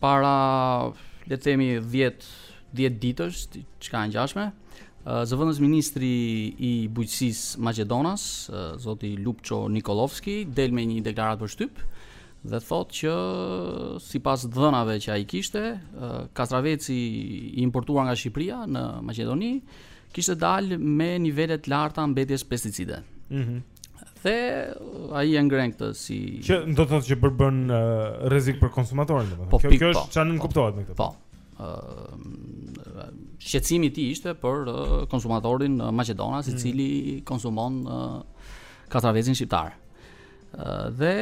Speaker 17: Para, le të themi, dhjetë dhjetë ditësh, diçka e ngjashme, zëvendës ministri i bujqësisë maqedonas, zoti Lupço Nikolovski, del me një deklaratë për shtyp dhe thotë që sipas të dhënave që ai kishte, kastraveci i importuar nga Shqipria në Maqedoni, kishte dalë me nivele të larta mbetjes pesticide.
Speaker 2: Mm
Speaker 17: -hmm. Dhe ai e ngren këtë si...
Speaker 2: që do të thotë që përbën uh, rrezik për konsumatorin domethënë.
Speaker 17: Po,
Speaker 2: kjo kjo është po. çfarë nuk kuptohet me këtë.
Speaker 17: Po. ë uh, shqetësimi i tij ishte për uh, konsumatorin uh, maqedonas i
Speaker 2: mm.
Speaker 17: cili konsumon uh, kastravecin shqiptar. Uh, dhe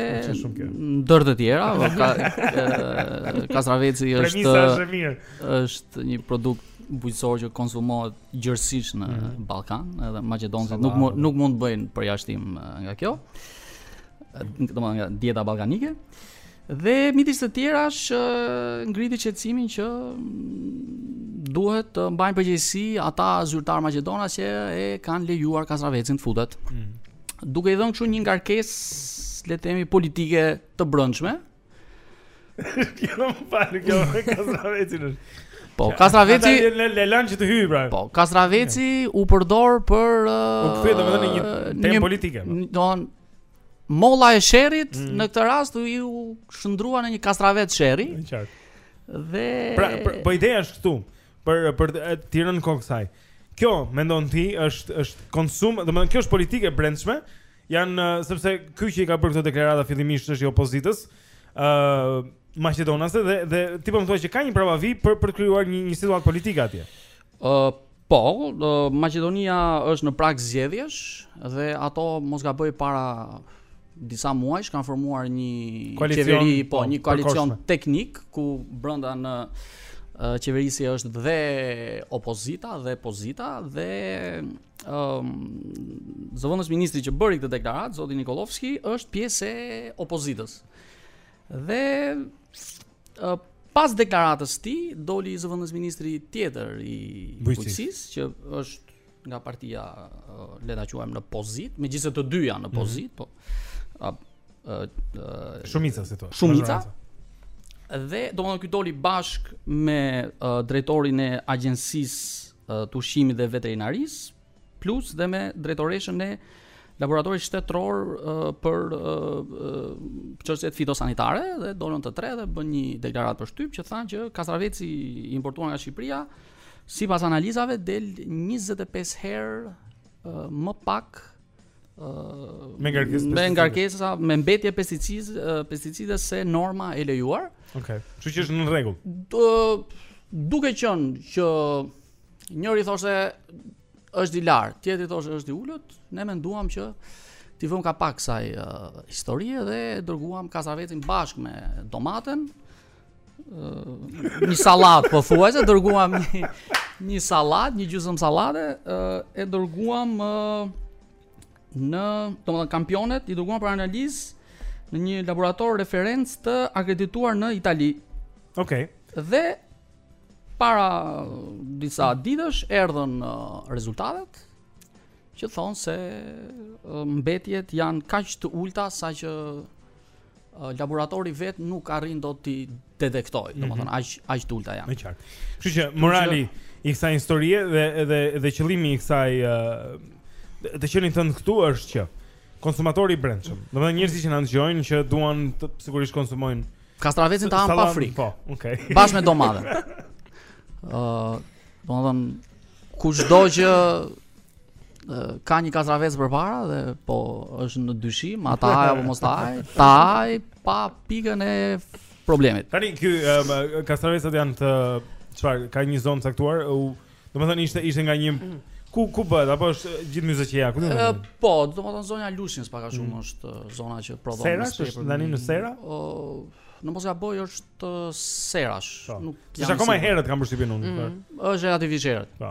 Speaker 17: ndër të tjera po, ka uh, kastraveci është
Speaker 2: është
Speaker 17: një produkt bujqësor që konsumohet gjerësisht në
Speaker 2: mhm.
Speaker 17: Ballkan, edhe maqedonësit nuk
Speaker 2: mund
Speaker 17: nuk mund të bëjnë përjashtim nga kjo. Domethënë nga dieta ballkanike. Dhe midis të tjerash ngriti shqetësimin që mm, duhet të mbajnë përgjegjësi ata zyrtarë maqedonas që e kanë lejuar kastravecin të futet. Mm. Duke i dhënë kështu një ngarkesë le të themi politike të brendshme,
Speaker 2: Jo, më fal, kjo më kastravecin është.
Speaker 17: Po, kastraveci...
Speaker 2: E lanë që të hyjë, pra.
Speaker 17: Po, kastraveci u përdor për...
Speaker 2: Uh, u kthye, domethënë një temë politike.
Speaker 17: Po. Domethënë... Molla e sherrit,
Speaker 2: mm.
Speaker 17: në këtë rast, u shndërrua në një kastravec sherri.
Speaker 2: E qartë.
Speaker 17: Dhe...
Speaker 2: Pra, pra, po ideja është këtu, për, për t'i rënë kokës kësaj. Kjo, mendon ti, është, është konsum... Domethënë kjo është politikë e brendshme, Janë sepse ky që i ka bërë këto deklarata fillimisht është i opozitës, ë uh, maqedonase dhe dhe ti po më thua që ka një prapavijë për për të krijuar një një situatë politike atje.
Speaker 17: ë uh, Po, uh, Maqedonia është në prag zgjedhjesh dhe ato mos gaboj para disa muajsh kanë formuar një
Speaker 2: koalicion,
Speaker 17: qeveri, po,
Speaker 2: po
Speaker 17: një koalicion teknik ku brenda në uh, qeverisje është dhe opozita dhe pozita dhe Ëm zëvendësministri që bëri këtë deklaratë, zoti Nikollovski, është pjesë e opozitës. Dhe pas deklaratës së tij doli zëvendësministri tjetër i
Speaker 2: bujqësisë
Speaker 17: që është nga partia le ta quajmë në pozitë, megjithëse të dy janë në
Speaker 2: mhm.
Speaker 17: pozitë, po. ë
Speaker 2: shumica si thua.
Speaker 17: Shumica. Dhe domethënë ky doli bashkë me drejtorin e agjencisë të ushqimit dhe veterinarisë, plus dhe me drejtoreshën e laboratorit shtetëror për çështjet fitosanitare dhe dolën të tre dhe bënë një deklaratë për shtyp që thanë që kastraveci i importuar nga Shqipëria sipas analizave del 25 herë më pak
Speaker 2: me
Speaker 17: ngarkesa me mbetje pesticide pesticide se norma e lejuar.
Speaker 2: Okej. Kështu që është në rregull.
Speaker 17: Do duke qenë që njëri thoshte është i lartë, tjetri thoshte është i ulët, ne menduam që t'i vëmë kapak kësaj uh, historie dhe dërguam kastravecin bashkë me domaten një sallatë pothuajse dërguam një, një salat, një gjysmë sallate, e dërguam në, domethënë kampionet i dërguam për analizë në një laborator referencë të akredituar në Itali.
Speaker 2: Okej.
Speaker 17: Dhe para disa ditësh erdhën uh, rezultatet që thonë se uh, mbetjet janë kaq të ulta saqë laboratori vetë nuk arrin dot t'i detektojë,
Speaker 2: mm -hmm.
Speaker 17: domethënë aq aq të ulëta janë.
Speaker 2: E qartë. Kështu që morali i kësaj historie dhe dhe dhe qëllimi i kësaj uh, të qenit tënd këtu është që konsumatori i brendshëm, domethënë njerëzit që na dëgjojnë që duan të sigurisht konsumojnë
Speaker 17: kastravecin ta hanë pa frikë.
Speaker 2: Po, okay.
Speaker 17: Bashkë me domate. Ëh, uh, domethënë kushdo që ka një kastravec përpara dhe po është në dyshim, a ta hajë apo mos hajë, ta hajë pa pikën e problemit.
Speaker 2: Tani ky um, kastravecat janë të çfarë ka një zonë të caktuar, u domethënë ishte ishte nga një ku ku bëhet apo është gjithë Myzeqeja ku
Speaker 17: domethënë?
Speaker 2: Uh,
Speaker 17: po, domethënë zona e Lushnjës pak a shumë
Speaker 2: mm.
Speaker 17: është zona që prodhon.
Speaker 2: Sera është tani në sera?
Speaker 17: Ë uh, Në mos gaboj është serash, po. nuk
Speaker 2: jam. Është akoma herët kam përshtypjen unë.
Speaker 17: Mm. Është relativisht herët.
Speaker 2: Po.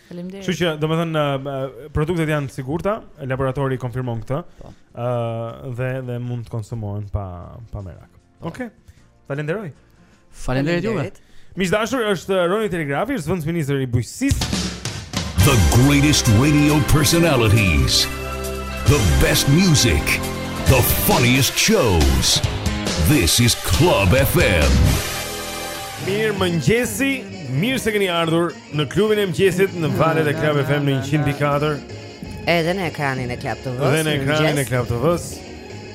Speaker 9: Faleminderit.
Speaker 2: Kështu që, domethënë, produktet janë të sigurta, laboratori konfirmon këtë. Po. Ë uh, dhe dhe mund të konsumohen pa pa merak. Po. Okej. Okay. Falenderoj.
Speaker 17: Faleminderit juve.
Speaker 2: Miq të dashur, është Roni Telegrafi, zëvendësministër i bujqësisë.
Speaker 3: The greatest radio personalities. The best music. The funniest shows. This is Club FM.
Speaker 2: Mirëmëngjesi, mirë se keni ardhur Në klubin e mëngjesit në valët e Club FM në 104.
Speaker 4: Edhe në ekranin e Club TV.
Speaker 2: Edhe në ekranin e Club TV.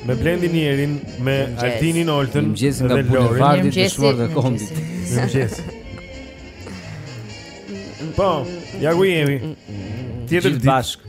Speaker 2: Me Blendi njerin, me Altinin Oltën,
Speaker 7: mëngjesin nga Bulevardi Dëshmorët
Speaker 9: e
Speaker 7: Kombit.
Speaker 2: Mëngjes. Po, ja ku jemi. Tjetër ditë.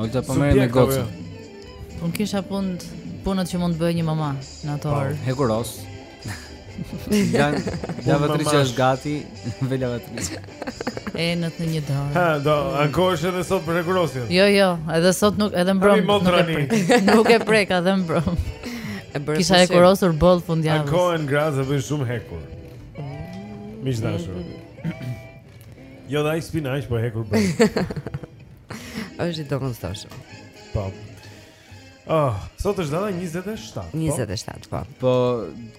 Speaker 2: Olta
Speaker 4: po merr me
Speaker 7: gocën.
Speaker 2: Jo.
Speaker 9: Unë kisha punë punët që mund të bëjë një mama në ato
Speaker 2: po,
Speaker 9: orë.
Speaker 7: Po, hekuros. Jan, ja
Speaker 2: vetri që
Speaker 7: është gati, vela vetri.
Speaker 9: E në të një dorë.
Speaker 2: Ha, do, ankohesh edhe sot për hekurosin.
Speaker 9: Jo, jo, edhe sot nuk, edhe mbrëm. Nuk e prek, nuk e prek, edhe mbrëm. Kisha hekurosur boll fundjavës.
Speaker 2: Ankohen gratë dhe bëjnë shumë hekur. Mish dashur. Jo, da i spinaq, po hekur bëjnë.
Speaker 4: Është i domosdoshëm.
Speaker 2: Po. Oh, sot është data 27.
Speaker 4: 27, po.
Speaker 7: Po,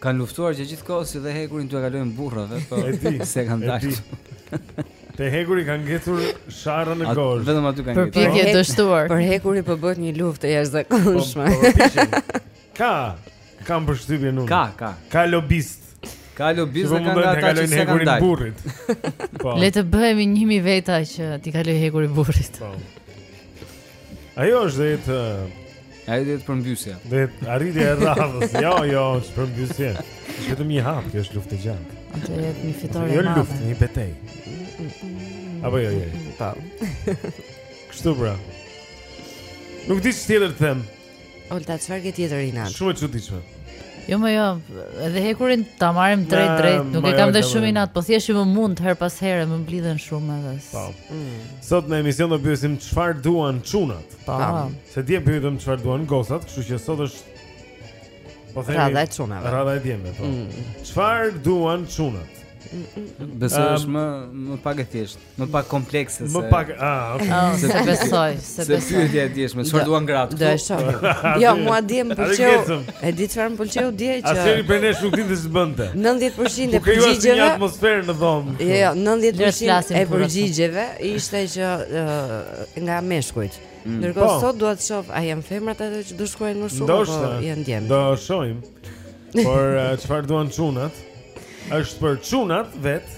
Speaker 7: kanë luftuar që gjithë kohës dhe hekurin t'ua kalojnë burrave, po.
Speaker 2: E di,
Speaker 7: s'e kanë dalë.
Speaker 2: Te hekuri kanë ngecur sharrën në gozhdë.
Speaker 7: Vetëm aty kanë ngecur.
Speaker 9: Përpjekje
Speaker 4: e
Speaker 9: dështuar.
Speaker 4: Për hekurin po bëhet një luftë e jashtëzakonshme.
Speaker 2: Po, po, po Ka, kam përshtypjen unë.
Speaker 7: Ka, ka.
Speaker 2: Ka lobistë.
Speaker 7: Ka lobistë
Speaker 2: dhe
Speaker 7: kanë ata që s'e kanë dalë.
Speaker 2: burrit. Po.
Speaker 9: Le të bëhemi 1000 veta që t'i kalojë hekuri burrit.
Speaker 2: Po. Ajo është dhe të...
Speaker 7: Ajo dhe të përmbysja.
Speaker 2: Dhe të arritje e radhës. Jo, jo, është përmbysje. Që vetëm një hap, kjo është luftë e gjatë.
Speaker 9: Atë e një fitore e madhe.
Speaker 2: Jo luftë, një betejë. Apo jo, jo.
Speaker 4: Pa.
Speaker 2: Kështu pra. Nuk di ç'tjetër të them.
Speaker 4: Olta, çfarë ke tjetër inat?
Speaker 2: Shumë e çuditshme.
Speaker 9: Jo mo jo, edhe hekurin ta marrim drejt drejt, nuk e kam dhe shumë inat, po thjesht më mund herë pas here, më mblidhen shumë edhe.
Speaker 2: Po.
Speaker 4: Mm.
Speaker 2: Sot në emision do pyesim çfarë duan çunat.
Speaker 9: Po.
Speaker 2: Se dje pyetëm çfarë duan gocat, kështu që sot është Po themi
Speaker 4: radha e çunave.
Speaker 2: Radha e djemve, po.
Speaker 4: Mm.
Speaker 2: Çfarë duan çunat?
Speaker 7: Besoj është më më pak e thjeshtë. Më pak komplekse se.
Speaker 2: Më pak, ah, okay.
Speaker 9: oh,
Speaker 7: s'e
Speaker 9: besoj, s'e besoj.
Speaker 7: Se pyetja e djeshme, çfarë duan gratë?
Speaker 4: Do e shoh. Jo, mua dje më pëlqeu. E di çfarë më pëlqeu dje që.
Speaker 2: Asnjëri prej nesh nuk dinte se bënte.
Speaker 4: 90% e
Speaker 2: përgjigjeve. Nuk
Speaker 4: ka
Speaker 2: atmosferë në dhomë.
Speaker 4: Jo, jo, 90% e përgjigjeve ishte që nga meshkujt. Mm. Ndërkohë
Speaker 2: po.
Speaker 4: sot dua të shoh a janë femrat ato që do shkruajnë më shumë apo janë djemtë.
Speaker 2: Do shohim. Por çfarë duan çunat? Është për çunat
Speaker 6: vetë.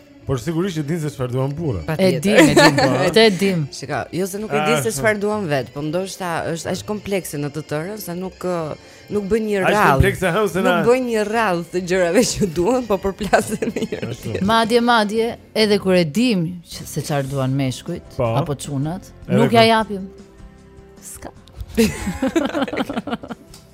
Speaker 4: Por
Speaker 6: sigurisht
Speaker 4: e
Speaker 2: dinë se çfarë duan burrat.
Speaker 11: E dinë, e dinë. Po. Këtë e dinë.
Speaker 4: Shika, jo se nuk e di
Speaker 2: ah,
Speaker 4: se çfarë duan vetë, po ndoshta është aq komplekse në të tërën se nuk nuk bën një radhë.
Speaker 2: Aq komplekse hau se na.
Speaker 4: Nuk bën një radhë të gjërave që duan, po përplasen në një.
Speaker 11: Madje madje, edhe kur e dim që se çfarë duan meshkujt
Speaker 2: po.
Speaker 11: apo çunat, nuk ia japim. S'ka.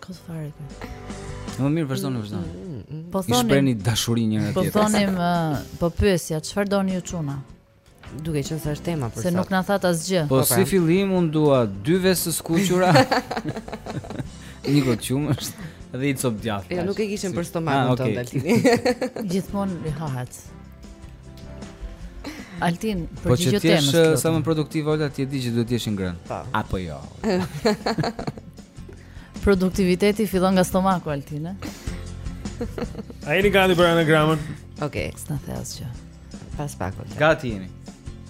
Speaker 11: Kot fare e.
Speaker 7: Më mirë vazhdoni, vazhdoni.
Speaker 11: Mm,
Speaker 7: mm, mm.
Speaker 11: Po thonim.
Speaker 7: Shprehni dashuri njëra-tjetrës.
Speaker 11: Po thonim, po pyesja, çfarë doni ju çuna?
Speaker 4: Duke qenë se është tema për sot.
Speaker 11: Se nuk na that asgjë.
Speaker 7: Po,
Speaker 4: po pra.
Speaker 7: Si fillim unë dua dy vezë të skuqura. Një gotë qumësht dhe një copë djathë.
Speaker 4: Ja, jo, nuk e kishin për stomakun ah,
Speaker 7: okay.
Speaker 4: tënd Altin.
Speaker 11: Gjithmonë i hahet. Altin,
Speaker 7: për çdo
Speaker 11: temë.
Speaker 7: Po
Speaker 11: të
Speaker 7: jesh sa më produktiv Olta, ti e di që duhet të jesh i ngrënë.
Speaker 4: Po.
Speaker 7: Apo jo.
Speaker 11: Produktiviteti fillon nga stomaku Altin, e?
Speaker 2: A jeni gati për anagramën?
Speaker 4: Okej, okay.
Speaker 11: s'na the gjë.
Speaker 4: Pas pak.
Speaker 7: Gati
Speaker 2: jeni.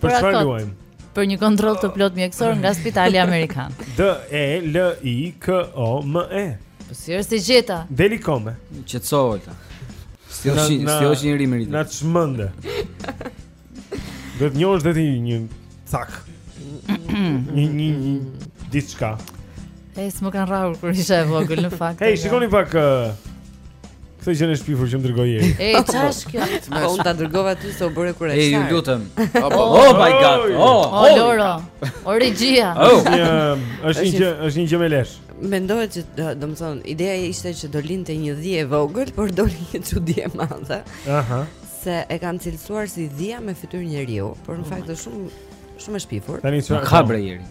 Speaker 2: Për
Speaker 9: pra
Speaker 2: çfarë luajmë?
Speaker 9: Për një kontroll të plot mjekësor nga Spitali Amerikan.
Speaker 2: D E L I K O M E.
Speaker 9: Po s'është e gjeta?
Speaker 2: Delikome.
Speaker 7: Qetësohu Olta.
Speaker 2: Si
Speaker 7: është si është një rimëri.
Speaker 2: Na çmende. Duhet ta njohësh dhe ti një çikë. Një një diçka.
Speaker 9: E, s'më kanë rrahur kur isha e vogël në fakt.
Speaker 2: Hey, shikoni pak uh, Këtë gjënë e shpifur që më dërgoi Jeri
Speaker 9: E, ça është kjo?
Speaker 4: Po, unë ta dërgova ty se u bëre kurioze
Speaker 7: E, ju lutem
Speaker 9: oh,
Speaker 7: oh my god Oh,
Speaker 9: oh Lori O
Speaker 7: regjia
Speaker 2: oh. është një gjë është një gjë me lesh
Speaker 4: Mendohet që, domethënë, ideja ishte që do lindte një dhi e vogël Por do lindte një çudi e madhe
Speaker 2: Aha
Speaker 4: Se e kanë cilësuar si dhia me fytyrë njeriu Por në oh fakt është shumë shumë e shpifur.
Speaker 2: Tani çfarë
Speaker 7: ka bre Jeri?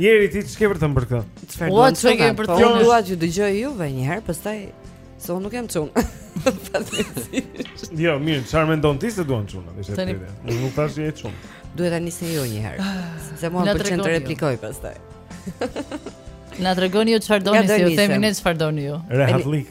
Speaker 2: Jeri ti ç'ke për të thënë për këtë?
Speaker 4: Çfarë duan çunat? Po unë
Speaker 9: po,
Speaker 4: dua të dëgjoj juve një herë, pastaj se unë nuk jam çun.
Speaker 2: Jo, mirë, çfarë mendon ti se duan çunat? Ishte pyetja. Unë nuk thashë je çun.
Speaker 4: Duhet ta nisni ju një herë. Se mua më pëlqen të replikoj pastaj.
Speaker 9: Na tregoni ju çfarë doni se ju themi ne çfarë doni ju.
Speaker 2: Rehatlik.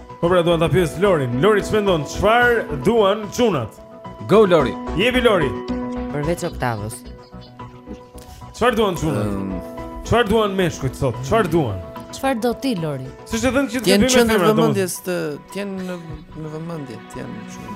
Speaker 6: Po
Speaker 2: pra duan ta pyes Lorin. Lori ç'mendon? Çfarë duan çunat?
Speaker 7: Go Lori.
Speaker 2: Jepi Lori.
Speaker 4: Përveç oktavës.
Speaker 2: Çfarë duan çunat? Çfarë duan meshkujt sot? Çfarë duan?
Speaker 9: Çfarë do ti Lori?
Speaker 2: S'është e thënë që të bëjmë me
Speaker 6: femrat. Të jenë në vëmendje,
Speaker 2: të jenë në vëmendje, të
Speaker 6: jenë
Speaker 2: shumë.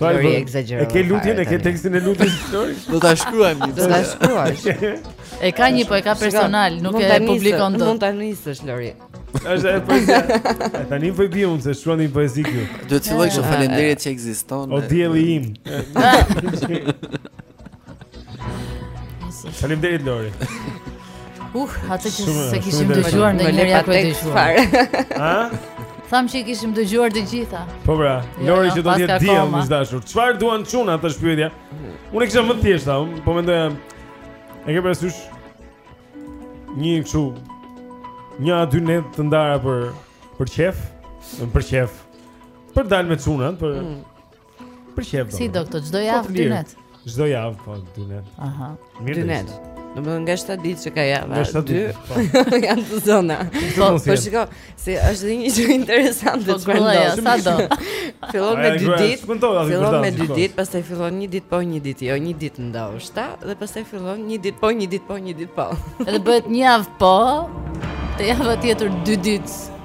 Speaker 2: Lori
Speaker 9: e
Speaker 4: ekzagjeroi.
Speaker 2: E ke lutjen, e ke tekstin e lutjes Lori?
Speaker 6: Do ta shkruajmë një.
Speaker 4: Do ta shkruash.
Speaker 9: E ka një, po e ka personal, nuk e publikon dot.
Speaker 4: Mund ta nisësh Lori.
Speaker 2: Është poezia. Tani po i bie unë të shkruaj një poezi këtu.
Speaker 6: Do të fillojë kështu faleminderit që ekziston.
Speaker 2: O dielli im. Faleminderit Lori
Speaker 9: Uh, atë që s'e kishim dëgjuar ndonjëherë e
Speaker 4: dëgjuam
Speaker 2: Ha?
Speaker 9: Thamë që i kishim dëgjuar të gjitha
Speaker 2: Po pra,
Speaker 9: jo,
Speaker 2: Lori
Speaker 9: jo,
Speaker 2: që do të jetë
Speaker 9: djalë
Speaker 2: i dashur Çfarë duan çunat është pyetja? Unë i kisha më të thjeshta, unë po mendoja E ke parasysh Një kështu Një a dy net të ndara për Për qejf Për qejf Për dalë me çunat Për mm. Për qejf.
Speaker 9: Si do këto çdo javë dy net.
Speaker 2: Çdo javë po dy net.
Speaker 9: Aha.
Speaker 4: Dy net.
Speaker 2: Do
Speaker 4: më nga shtat ditë që ka java.
Speaker 2: Nga
Speaker 4: shtat
Speaker 2: ditë. Po.
Speaker 4: Janë të zona. Po, po shiko, si është edhe një gjë interesante
Speaker 9: po, që
Speaker 4: mendoj.
Speaker 9: Sa do.
Speaker 4: Fillon me dy ditë. Fillon me dy ditë, pastaj fillon një ditë po një ditë, jo një ditë ndoshta dhe pastaj fillon një ditë po një ditë po një ditë po.
Speaker 9: Edhe bëhet një javë po, te java tjetër dy ditë.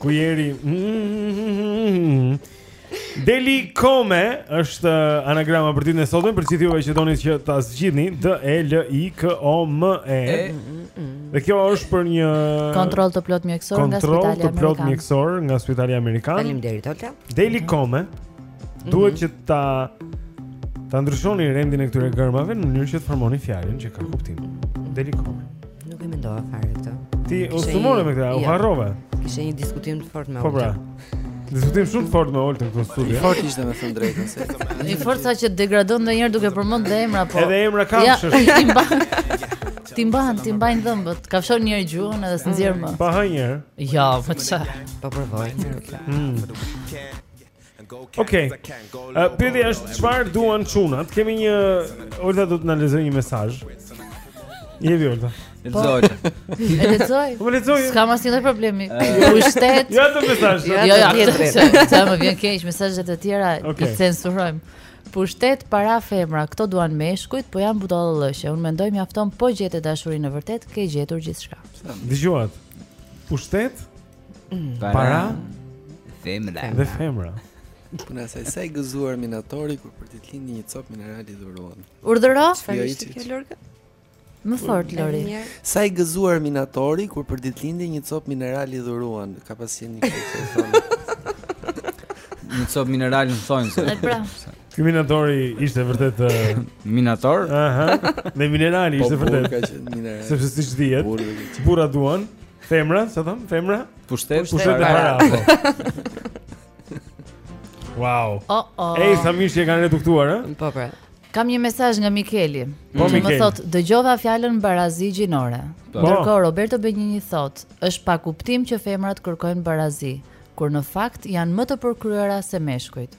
Speaker 2: Ku jeri? Deli Kome është uh, anagrama për ditën e sotme, për gjithë juve që doni që ta zgjidhni, D E L I K O M E. Dhe kjo është për një
Speaker 9: kontroll të plot mjekësor nga spitali amerikan.
Speaker 2: Kontroll të plot mjekësor nga spitali amerikan.
Speaker 4: Faleminderit Olta.
Speaker 2: Deli Kome Duhet që ta ta ndryshoni rendin e këtyre gërmave në mënyrë që të formoni fjalën që ka kuptim. Delikome.
Speaker 4: Nuk e mendova fare këtë.
Speaker 2: Ti u sumore me këtë, u
Speaker 4: jo.
Speaker 2: harrove.
Speaker 4: Kishte një diskutim të fortë me Olta.
Speaker 2: Po pra. Diskutim shumë fort me Olta këtu në studio.
Speaker 6: Fort ishte me thënë të drejtën se.
Speaker 9: Një forca që degradon ndonjëherë duke përmendur dhe emra po.
Speaker 2: Edhe emra
Speaker 9: kam
Speaker 2: Ja,
Speaker 9: ti mban. Ti mban, ti mbajnë dhëmbët. Kafshon gjuhën edhe s'nxjerr më.
Speaker 2: Pa hë njëherë.
Speaker 9: Jo, po ç'a.
Speaker 4: Po provoj.
Speaker 2: Mm. Okej. Okay. Pyetja është çfarë duan çunat? Kemi një, Olta do të na lexojë një mesazh. Je vi Olta.
Speaker 7: Lexoj. Po.
Speaker 9: E lexoj.
Speaker 2: Po lexoj.
Speaker 9: S'ka më asnjë problem. Pushtet?
Speaker 2: Ja të mesazh.
Speaker 9: Jo, jo, jo. Sa më vjen keq mesazhet e tjera i censurojmë. Pushtet, para, femra, këto duan meshkujt, po janë budallallëqe. Unë mendoj mjafton po gjete dashurinë e vërtet, ke gjetur gjithçka.
Speaker 2: Dëgjuat. Pushtet
Speaker 7: Para femra.
Speaker 2: Dhe femra.
Speaker 6: Puna se sa u gëzua minatori kur për ditëlindje një copë mineral i dhuruan.
Speaker 9: Urdhëro?
Speaker 6: Çfarë ishte kjo Lorga?
Speaker 9: Më fort Lori.
Speaker 6: Sa u gëzua minatori kur për ditëlindje një copë mineral i dhuruan. Ka pas qenë një kështu thonë.
Speaker 7: Një cop minerali më thonë se.
Speaker 9: Pra.
Speaker 2: Ky minatori ishte vërtet
Speaker 7: minator?
Speaker 2: Aha. Dhe minerali ishte
Speaker 6: po,
Speaker 2: vërtet.
Speaker 6: Ka qenë minerali.
Speaker 2: Sepse siç dihet, burrat duan. Femra, sa thamë, femra?
Speaker 7: Pushtet,
Speaker 2: pushtet dhe para. Wow.
Speaker 9: Oh, oh.
Speaker 2: Ej, sa mirë që e kanë reduktuar, ë?
Speaker 4: Po, po.
Speaker 9: Kam një mesazh nga Mikeli.
Speaker 2: Po,
Speaker 9: që më thot, dëgjova fjalën barazi gjinore.
Speaker 2: Po.
Speaker 9: Ndërkohë Roberto Benigni thot, është pa kuptim që femrat kërkojnë barazi, kur në fakt janë më të përkryera se meshkujt.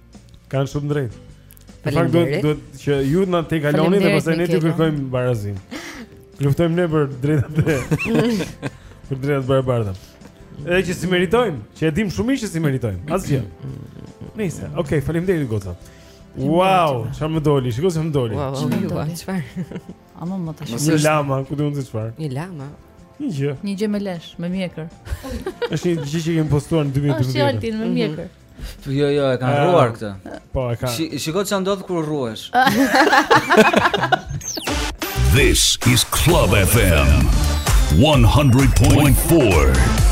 Speaker 2: Kanë shumë drejt. Në fakt duhet duhet që ju na të kaloni dhe pastaj ne
Speaker 9: të
Speaker 2: kërkojmë barazinë. Luftojmë ne për drejtat e. Për drejtat barabarta. Edhe që s'i meritojmë, që e dimë shumë mirë që s'i meritojmë. Asgjë. Nice. Okej, okay, faleminderit goca. Wow, çfarë më doli? Shiko çfarë më doli.
Speaker 4: Wow, wow, më
Speaker 9: doli
Speaker 4: çfarë?
Speaker 9: A më më tash.
Speaker 2: Një lama, ku do të thotë çfarë?
Speaker 4: Një lama.
Speaker 2: Një gjë.
Speaker 9: Një gjë me lesh, me mjekër.
Speaker 2: Është një gjë që kemi postuar në 2012.
Speaker 9: Është Altini me mjekër. Mhm.
Speaker 7: Jo, jo, e kanë rruar këtë.
Speaker 2: Po, e kanë.
Speaker 7: Shiko ça ndodh kur rruhesh.
Speaker 18: This is Club FM 100.4.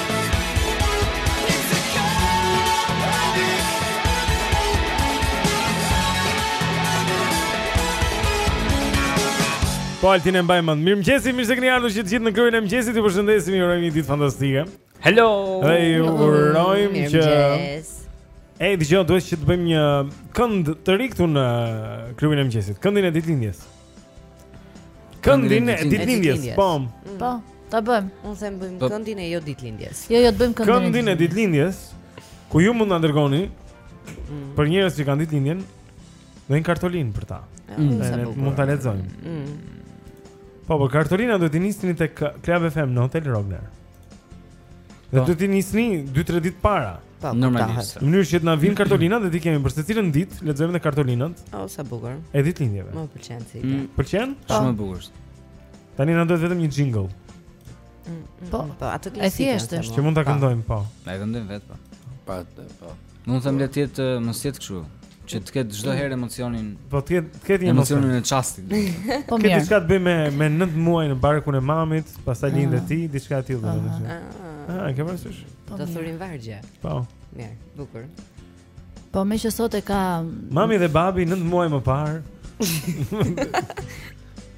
Speaker 2: Po Altin e mbaj mend. Mirëmëngjesi, mirë se keni ardhur që të gjithë në klubin e mëngjesit. Ju përshëndesim, ju urojmë një ditë fantastike.
Speaker 7: Hello.
Speaker 2: Dhe ju urojmë që Ej, dëgjo, duhet që të bëjmë një kënd të ri këtu në klubin e mëngjesit. Këndin e ditëlindjes. Këndin e ditëlindjes. Po. Mm.
Speaker 9: Po, ta bëjmë.
Speaker 4: Unë them bëjmë
Speaker 2: po.
Speaker 4: këndin e jo ditëlindjes.
Speaker 9: Jo, jo, të bëjmë këndin.
Speaker 2: Këndin e ditëlindjes. Ku ju mund na dërgoni
Speaker 4: mm.
Speaker 2: për njerëz që kanë ditëlindjen, ndonjë kartolinë për ta.
Speaker 4: Mm.
Speaker 2: Mund ta lexojmë.
Speaker 4: Mm.
Speaker 2: Po, po kartolinat do t'i nisni tek Club FM në Hotel Rogner. Dhe do po. t'i nisni 2-3 ditë para.
Speaker 4: Po,
Speaker 7: normalisht.
Speaker 2: Në mënyrë që të na vijnë kartolinat dhe t'i kemi për secilën ditë, lexojmë edhe kartolinat.
Speaker 4: Oh, sa bukur.
Speaker 2: E ditëlindjeve.
Speaker 4: Më pëlqen si ide. Mm.
Speaker 2: Pëlqen? Po.
Speaker 7: Shumë e bukur.
Speaker 2: Tani na duhet vetëm një jingle.
Speaker 4: Mm, mm, po, po, atë
Speaker 9: klasiken.
Speaker 4: E
Speaker 9: thjeshtë është.
Speaker 2: Që mund ta këndojmë, po.
Speaker 7: Na e këndojmë vetë, po.
Speaker 6: Pa, po.
Speaker 7: Mund të them le të jetë mos jetë kështu që të ketë çdo herë emocionin.
Speaker 2: Po të ketë të ketë
Speaker 7: emocionin e çastit.
Speaker 9: Po mirë.
Speaker 2: Këtë diçka të bëj me me 9 muaj në barkun e mamit, pastaj
Speaker 9: ah.
Speaker 2: lindë ti, diçka e tillë. Ah,
Speaker 4: ah,
Speaker 2: ah, e ke parasysh?
Speaker 9: Po,
Speaker 4: do thurin vargje.
Speaker 2: Po.
Speaker 4: Mirë, bukur.
Speaker 9: Po meqë sot e ka
Speaker 2: Mami dhe babi 9 muaj më parë.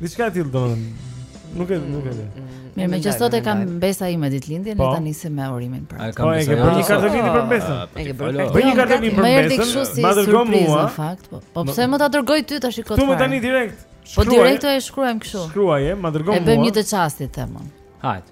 Speaker 2: Diçka e tillë domethënë. Nuk e nuk e di.
Speaker 9: Mm, mm, Mirë, meqë sot e ka mbesa ime ditëlindjen, le po. ta nisim me urimin
Speaker 7: pra.
Speaker 2: Po e ke bërë një kartolinë për mbesën.
Speaker 4: Ah, e ke bërë.
Speaker 2: Bëj një kartolinë për mbesën. Ma dërgo mua.
Speaker 9: Në fakt, po. Po pse me ta dërgoj ty tash i kot.
Speaker 2: Tu më tani direkt.
Speaker 9: Po direkt e shkruajmë kështu.
Speaker 2: Shkruaje, ma dërgo mua.
Speaker 9: E bëjmë një të çastit them.
Speaker 7: Hajt.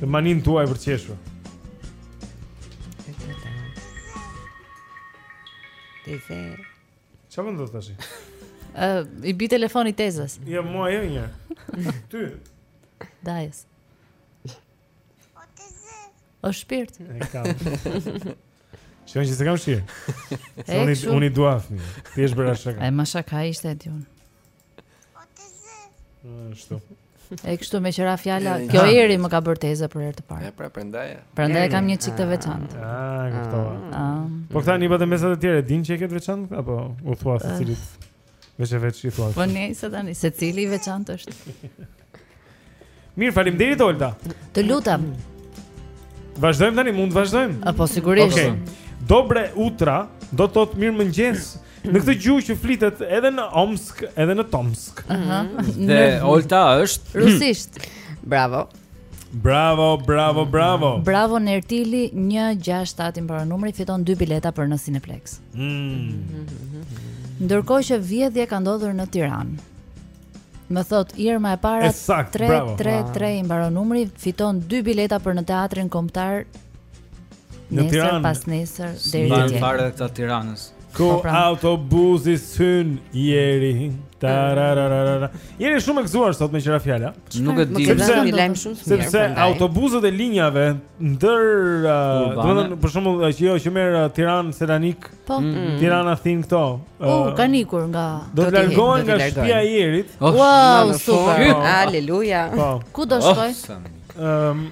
Speaker 2: Të manin tuaj për
Speaker 4: qeshu Teze
Speaker 2: Ça më ndodh të
Speaker 9: shi? Uh, I bi telefoni tezës
Speaker 2: Ja, mua e një Ty
Speaker 9: Dajës O teze O shpirt
Speaker 2: E kam Shkën që se kam
Speaker 9: shqirë
Speaker 2: Unë i dua fëmijët është bërë shaka
Speaker 9: E ma shaka ishte e tjonë
Speaker 2: Ashtu.
Speaker 9: E kështu meqë ra fjala, kjo Eri më ka bërë teze për herë të parë.
Speaker 6: E pra prandaj.
Speaker 9: Prandaj
Speaker 4: e
Speaker 9: kam një çik të veçantë.
Speaker 2: Ah, këto.
Speaker 9: Ah. Ah.
Speaker 2: Po këta nipat e mbesat e tjera e dinë që e ke të veçantë apo u thua ah. secilit? Veç e veç i thua.
Speaker 9: Po nejse tani, secili i veçantë është.
Speaker 2: Mirë, faleminderit Olta.
Speaker 9: Të lutem.
Speaker 2: Vazhdojmë tani, mund të vazhdojmë?
Speaker 9: A po sigurisht.
Speaker 2: Okej. Okay. Dobre utra do të thotë mirëmëngjes. Në këtë gjuhë që flitet edhe në Omsk, edhe në Tomsk.
Speaker 9: Ëh. Uh -huh.
Speaker 7: Dhe Olta është
Speaker 9: rusisht.
Speaker 4: Bravo.
Speaker 2: Bravo, bravo, bravo.
Speaker 9: Bravo Nertili 167 i mbaron numri, fiton dy bileta për në Cineplex.
Speaker 2: Mm.
Speaker 9: Ndërkohë që vjedhje ka ndodhur në Tiranë. Më thot Irma e para 333 i mbaron numri, fiton dy bileta për në teatrin kombëtar.
Speaker 2: Në Tiranë
Speaker 9: pas nesër deri
Speaker 7: në
Speaker 9: Tiranë.
Speaker 7: Mbarë këta Tiranës.
Speaker 2: Ku
Speaker 9: po, pra.
Speaker 2: autobusi syn Jeri. Tarararara. Jeri shumë e gëzuar sot meqë ra fjala.
Speaker 7: Nuk e di.
Speaker 2: Se
Speaker 4: ke një lajm shumë të mirë.
Speaker 2: Sepse autobusët e linjave ndër, uh, domethënë për shembull ajo që merr uh, Tiranë Selanik,
Speaker 9: Po.
Speaker 2: Mm -hmm. Tiranë Athinë këto.
Speaker 9: U
Speaker 2: uh,
Speaker 9: uh, kanë ikur nga
Speaker 2: Do të largohen nga shtëpia e Jerit.
Speaker 7: Oh,
Speaker 9: wow, super.
Speaker 4: Oh. Aleluja.
Speaker 2: Po.
Speaker 9: Ku do
Speaker 7: oh, shkojë?
Speaker 2: Ehm.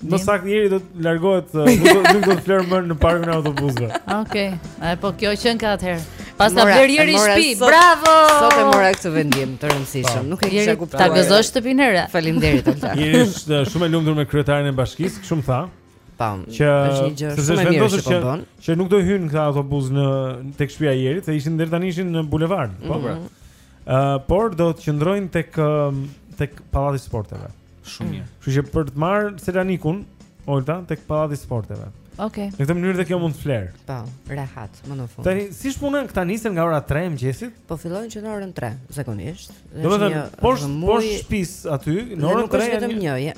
Speaker 2: Më saktë Jeri do të largohet, uh, nuk do të flerë më në parkun e autobusëve.
Speaker 9: Okej. Okay. Po kjo qenka atëherë.
Speaker 4: Paska
Speaker 9: bërë Jeri shtëpi. Bravo.
Speaker 4: Sot e mora këtë vendim të rëndësishëm. Nuk e kisha kuptuar.
Speaker 9: Ta gëzosh shtëpinë e re.
Speaker 4: Faleminderit Olta.
Speaker 2: Jeri është uh, shumë e lumtur me kryetarin e bashkisë, kështu më tha.
Speaker 4: Po,
Speaker 2: që
Speaker 4: është një gjë shumë e mirë që po bën.
Speaker 2: Që nuk do hyjnë këta autobusë tek shtëpia e Jerit, se ishin deri tani ishin në bulevard, po pra. Ëh, mhm. por do të qëndrojnë tek tek pallati i sporteve.
Speaker 7: Shumë mirë.
Speaker 2: Kështu që për të marrë Selanikun, Olta tek pallati i sporteve.
Speaker 9: Okej. Okay.
Speaker 2: Në këtë mënyrë dhe kjo mund të flerë.
Speaker 4: Po, rehat, më në fund.
Speaker 2: Tani, si është puna këta nisen nga ora 3 e mëngjesit?
Speaker 4: Po fillojnë që në orën 3, zakonisht.
Speaker 2: Do të thënë, poshtë poshtë shtëpisë aty, në orën 3
Speaker 4: nuk është vetëm një,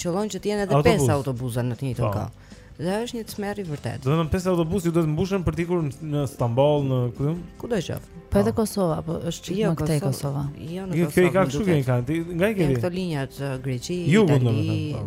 Speaker 4: qëllon që të jenë edhe 5 autobuza në të njëjtën
Speaker 2: po.
Speaker 4: kohë. Dhe është një tmerr i vërtetë.
Speaker 2: Do të thënë 5 autobusë duhet të mbushen për t'ikur në Stamboll, në ku?
Speaker 4: Kudo qoftë?
Speaker 9: Po edhe Kosova, po është çik
Speaker 4: jo,
Speaker 9: më këtej
Speaker 4: Kosova. Jo, në Kosova.
Speaker 2: Kjo i ka kështu që i kanë. Nga i keni?
Speaker 4: Këto linjat Greqi, Itali.
Speaker 2: Po.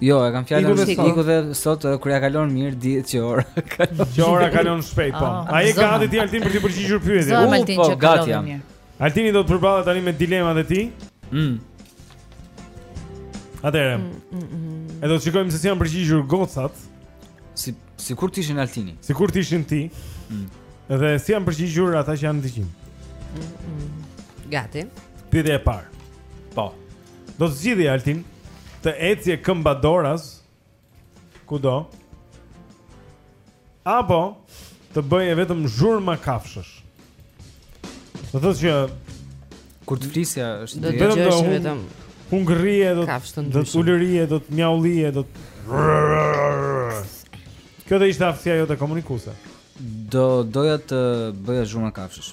Speaker 4: Jo,
Speaker 7: e kam fjalën
Speaker 2: se
Speaker 7: iku dhe sot kur ja kalon mirë dihet që ora kalon.
Speaker 2: Që ora kalon shpejt po.
Speaker 9: Ah,
Speaker 2: A
Speaker 9: je
Speaker 2: gati ti Altin për të përgjigjur pyetjen.
Speaker 7: Po,
Speaker 9: po,
Speaker 7: gati jam.
Speaker 2: Altini do të përballet tani me dilemat e tij.
Speaker 7: Mm.
Speaker 2: Atëherë.
Speaker 9: Mm, mm, mm.
Speaker 2: E do të shikojmë se si janë përgjigjur gocat.
Speaker 7: Si? Sikur të ishin Altini.
Speaker 2: Sikur të ishin ti.
Speaker 7: Mm.
Speaker 2: Dhe si janë përgjigjur ata që janë në dëgjim. Mm, mm.
Speaker 4: Gati.
Speaker 2: Pyetja e parë.
Speaker 7: Po.
Speaker 2: Do të zgjidhje Altin të ecje këmbadoras kudo. Apo të bëje vetëm zhurma kafshësh? Do thotë që
Speaker 7: kur të flisje s'
Speaker 4: do të
Speaker 7: dëgjoheshe
Speaker 2: vetëm hungërije do do të ulërije do të mjaullije do të Kjo do ishte aftësia jote komunikuese.
Speaker 7: Do doja të bëja zhurma kafshësh.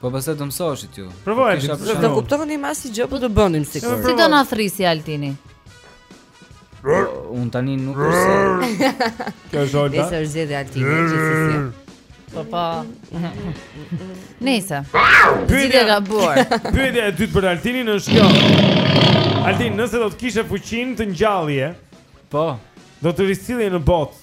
Speaker 9: Po
Speaker 7: pastaj do mësoheshit ju.
Speaker 2: Provojmë.
Speaker 7: Kisha për
Speaker 2: shembull.
Speaker 4: Do kuptoni më si gjë po të bënim sikur.
Speaker 9: Si do na thërriste Altini?
Speaker 7: Po, un tani nuk e di.
Speaker 2: Kjo është Olta.
Speaker 4: Kjo është zgjedhja e Altinit, gjithsesi.
Speaker 9: Po po. Nëse.
Speaker 2: Pyetja
Speaker 9: e gabuar.
Speaker 2: Pyetja e dytë për Altinin është kjo. Altin, nëse do të kishe fuqinë të ngjallje,
Speaker 7: po,
Speaker 2: do të risillje në botë.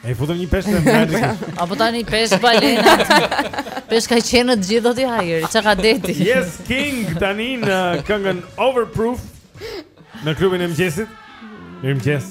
Speaker 7: E
Speaker 2: i futëm një peshë të mërëti
Speaker 9: Apo tani peshk balena Peshkaqenë të gjithë do t'i hajë ç'a ka deti
Speaker 2: Yes King tani në këngën Overproof Në klubin e mëngjesit Mirëmëngjes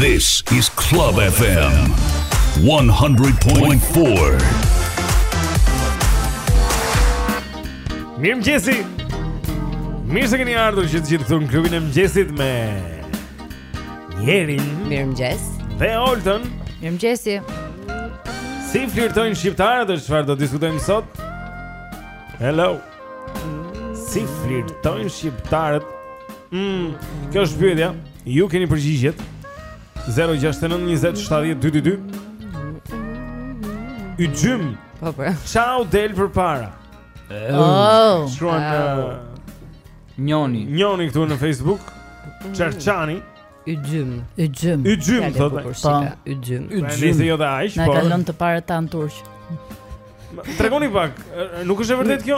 Speaker 18: This is Club FM 100.4.
Speaker 2: Mirëmëngjesi Mirë se keni ardhur që të gjithë këtu në klubin e mëngjesit me Jerin
Speaker 4: Mirëmëngjes
Speaker 2: Dhe
Speaker 9: Oltën Mirëmëngjesi
Speaker 2: Si flirtojnë shqiptarët është çfarë do diskutojmë sot Hello Hello Si flirtojnë shqiptarët? Mm, kjo është pyetja. Ju keni përgjigjet. 069 20 70 222. Yxhym.
Speaker 4: Po po.
Speaker 2: Ça u del përpara.
Speaker 9: Oh.
Speaker 2: Shkruan
Speaker 9: oh.
Speaker 2: Uh,
Speaker 7: Joni.
Speaker 2: Joni këtu në Facebook.
Speaker 9: Çarçani. Mm.
Speaker 2: Yxhym, yxhym.
Speaker 4: Yxhym
Speaker 2: thotë.
Speaker 4: Po, yxhym.
Speaker 2: Yxhym. Nëse jo dha aq, po.
Speaker 9: Na ka lënë të parët tanë turq.
Speaker 2: Tregoni pak, nuk është e vërtet kjo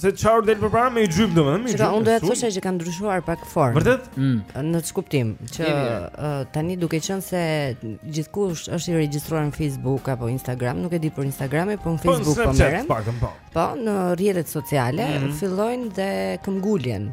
Speaker 2: se çfarë del përpara me yxhym domethënë.
Speaker 4: Çka unë
Speaker 2: doja
Speaker 4: të thosha që kanë ndryshuar pak formë.
Speaker 2: Vërtet?
Speaker 4: Mm. Në ç'kuptim që tani duke qenë se gjithkush është i regjistruar në Facebook apo Instagram, nuk e di për Instagramin,
Speaker 2: po në
Speaker 4: Facebook po merrem.
Speaker 2: Po,
Speaker 4: në rrjetet sociale
Speaker 2: mhm.
Speaker 4: fillojnë dhe këmbguljen.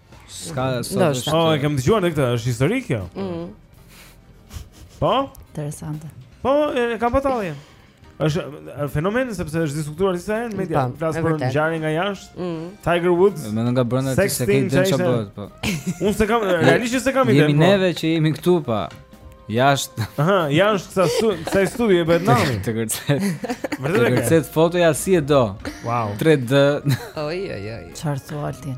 Speaker 4: Ska sa. Po e
Speaker 9: kam
Speaker 2: dëgjuar këtë, është historik kjo.
Speaker 4: Mhm.
Speaker 2: Po?
Speaker 9: Interesante.
Speaker 2: Po, e kam batalje. Është fenomen sepse është diskutuar disa herë në media, flas për ngjarje nga jashtë.
Speaker 4: Mm.
Speaker 2: Tiger Woods.
Speaker 7: Më nga brenda ti s'e ke
Speaker 2: idenë
Speaker 7: çfarë po.
Speaker 2: Unë s'e kam realisht s'e kam ide.
Speaker 7: Jemi
Speaker 2: po.
Speaker 7: neve që jemi këtu pa. Jashtë.
Speaker 2: Aha, jashtë kësaj stu, kësaj studie bëhet nami.
Speaker 7: Të kërcet.
Speaker 2: Vërtet e
Speaker 7: kërcet fotoja si e do.
Speaker 2: Wow.
Speaker 7: 3D.
Speaker 4: Oj oj oj.
Speaker 9: Çfarë thua Altin?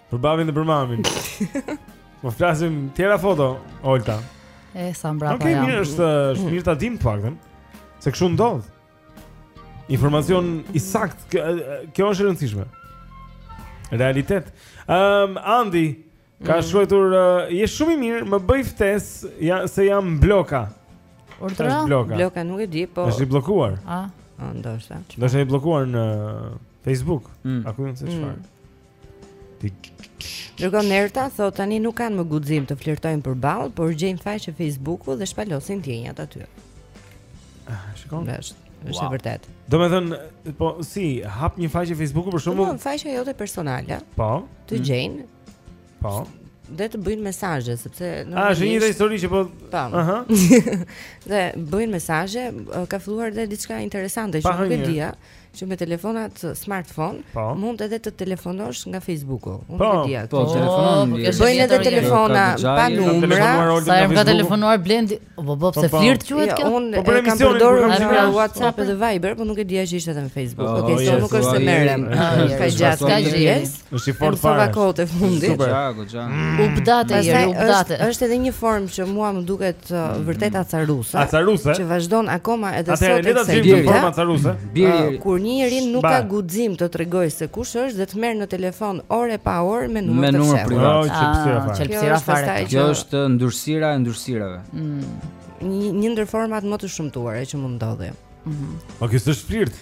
Speaker 2: Për babin dhe për mamin. Po flasim tjera foto, Olta.
Speaker 9: E sa mbrapa
Speaker 2: okay,
Speaker 9: jam.
Speaker 2: Okej, mirë është, është mirë ta dim të paktën se kshu ndodh. Informacion i saktë, kjo, kjo është e rëndësishme. Realitet. Ehm, um, Andi ka mm. shkruar, uh, "Je shumë i mirë, më bëj ftesë ja, se jam bloka."
Speaker 9: Urdhra?
Speaker 2: Bloka.
Speaker 4: bloka nuk e di, po.
Speaker 2: Është i bllokuar.
Speaker 9: A?
Speaker 4: Ah. Ndoshta.
Speaker 2: Ndoshta i bllokuar në Facebook.
Speaker 7: Mm.
Speaker 2: Apo ku e di çfarë? Mm.
Speaker 4: Dërgon Nerta thotë tani nuk kanë më guxim të flirtojnë përballë, por gjejnë faqe Facebooku dhe shpalosin ndjenjat aty.
Speaker 2: Ah, shikon.
Speaker 4: Është është wow.
Speaker 2: e vërtetë. Domethënë, po si hap një faqe Facebooku për
Speaker 4: shembull?
Speaker 2: Po,
Speaker 4: faqja jote personale.
Speaker 2: Po.
Speaker 4: Të mm. gjejnë.
Speaker 2: Po.
Speaker 4: Dhe të bëjnë mesazhe sepse nuk
Speaker 2: A, është një histori që po
Speaker 4: Po.
Speaker 2: Aha.
Speaker 4: dhe bëjnë mesazhe, ka filluar dhe diçka interesante që nuk e dija. që me telefonat smartphone
Speaker 2: po.
Speaker 4: mund edhe të telefonosh nga Facebooku. Unë
Speaker 2: po,
Speaker 4: e di atë.
Speaker 7: Po,
Speaker 4: po
Speaker 7: telefonon.
Speaker 9: Po,
Speaker 4: bëjnë edhe telefona pa numra.
Speaker 9: Sa herë ka telefonuar Blendi? Po po, pse
Speaker 2: po,
Speaker 9: flirt quhet
Speaker 4: jo,
Speaker 9: kjo?
Speaker 4: Unë
Speaker 2: po,
Speaker 4: e kam përdorur
Speaker 2: në
Speaker 4: WhatsApp dhe Viber, por nuk e dija që ishte edhe në Facebook. Okej,
Speaker 2: oh,
Speaker 4: nuk është se merrem. Ka gjatë, ka gjatë.
Speaker 2: Është i
Speaker 4: fortë
Speaker 2: fare.
Speaker 4: Sa kohë të fundit.
Speaker 2: Super.
Speaker 7: Ja, goxha.
Speaker 4: Mm.
Speaker 9: Update, i update.
Speaker 4: Është edhe një formë që mua më duket uh, mm. vërtet acaruese.
Speaker 2: Acaruese.
Speaker 4: Që vazhdon akoma edhe sot.
Speaker 2: Atë le ta gjejmë
Speaker 4: një
Speaker 2: formë
Speaker 7: acaruese.
Speaker 4: Uh, kur një njeri nuk ka guxim të tregojë se kush është dhe të merr në telefon orë e pa orë me numër të
Speaker 7: fshehtë.
Speaker 4: Me
Speaker 7: numër
Speaker 2: privat. Qelbësira
Speaker 9: ah,
Speaker 2: fare.
Speaker 7: Kjo është ndyrësira e ndyrësirave.
Speaker 4: Mm. Një ndër format më të shëmtuara që mund
Speaker 9: të
Speaker 2: ndodhi. Mhm.
Speaker 7: Po kjo është
Speaker 9: flirt.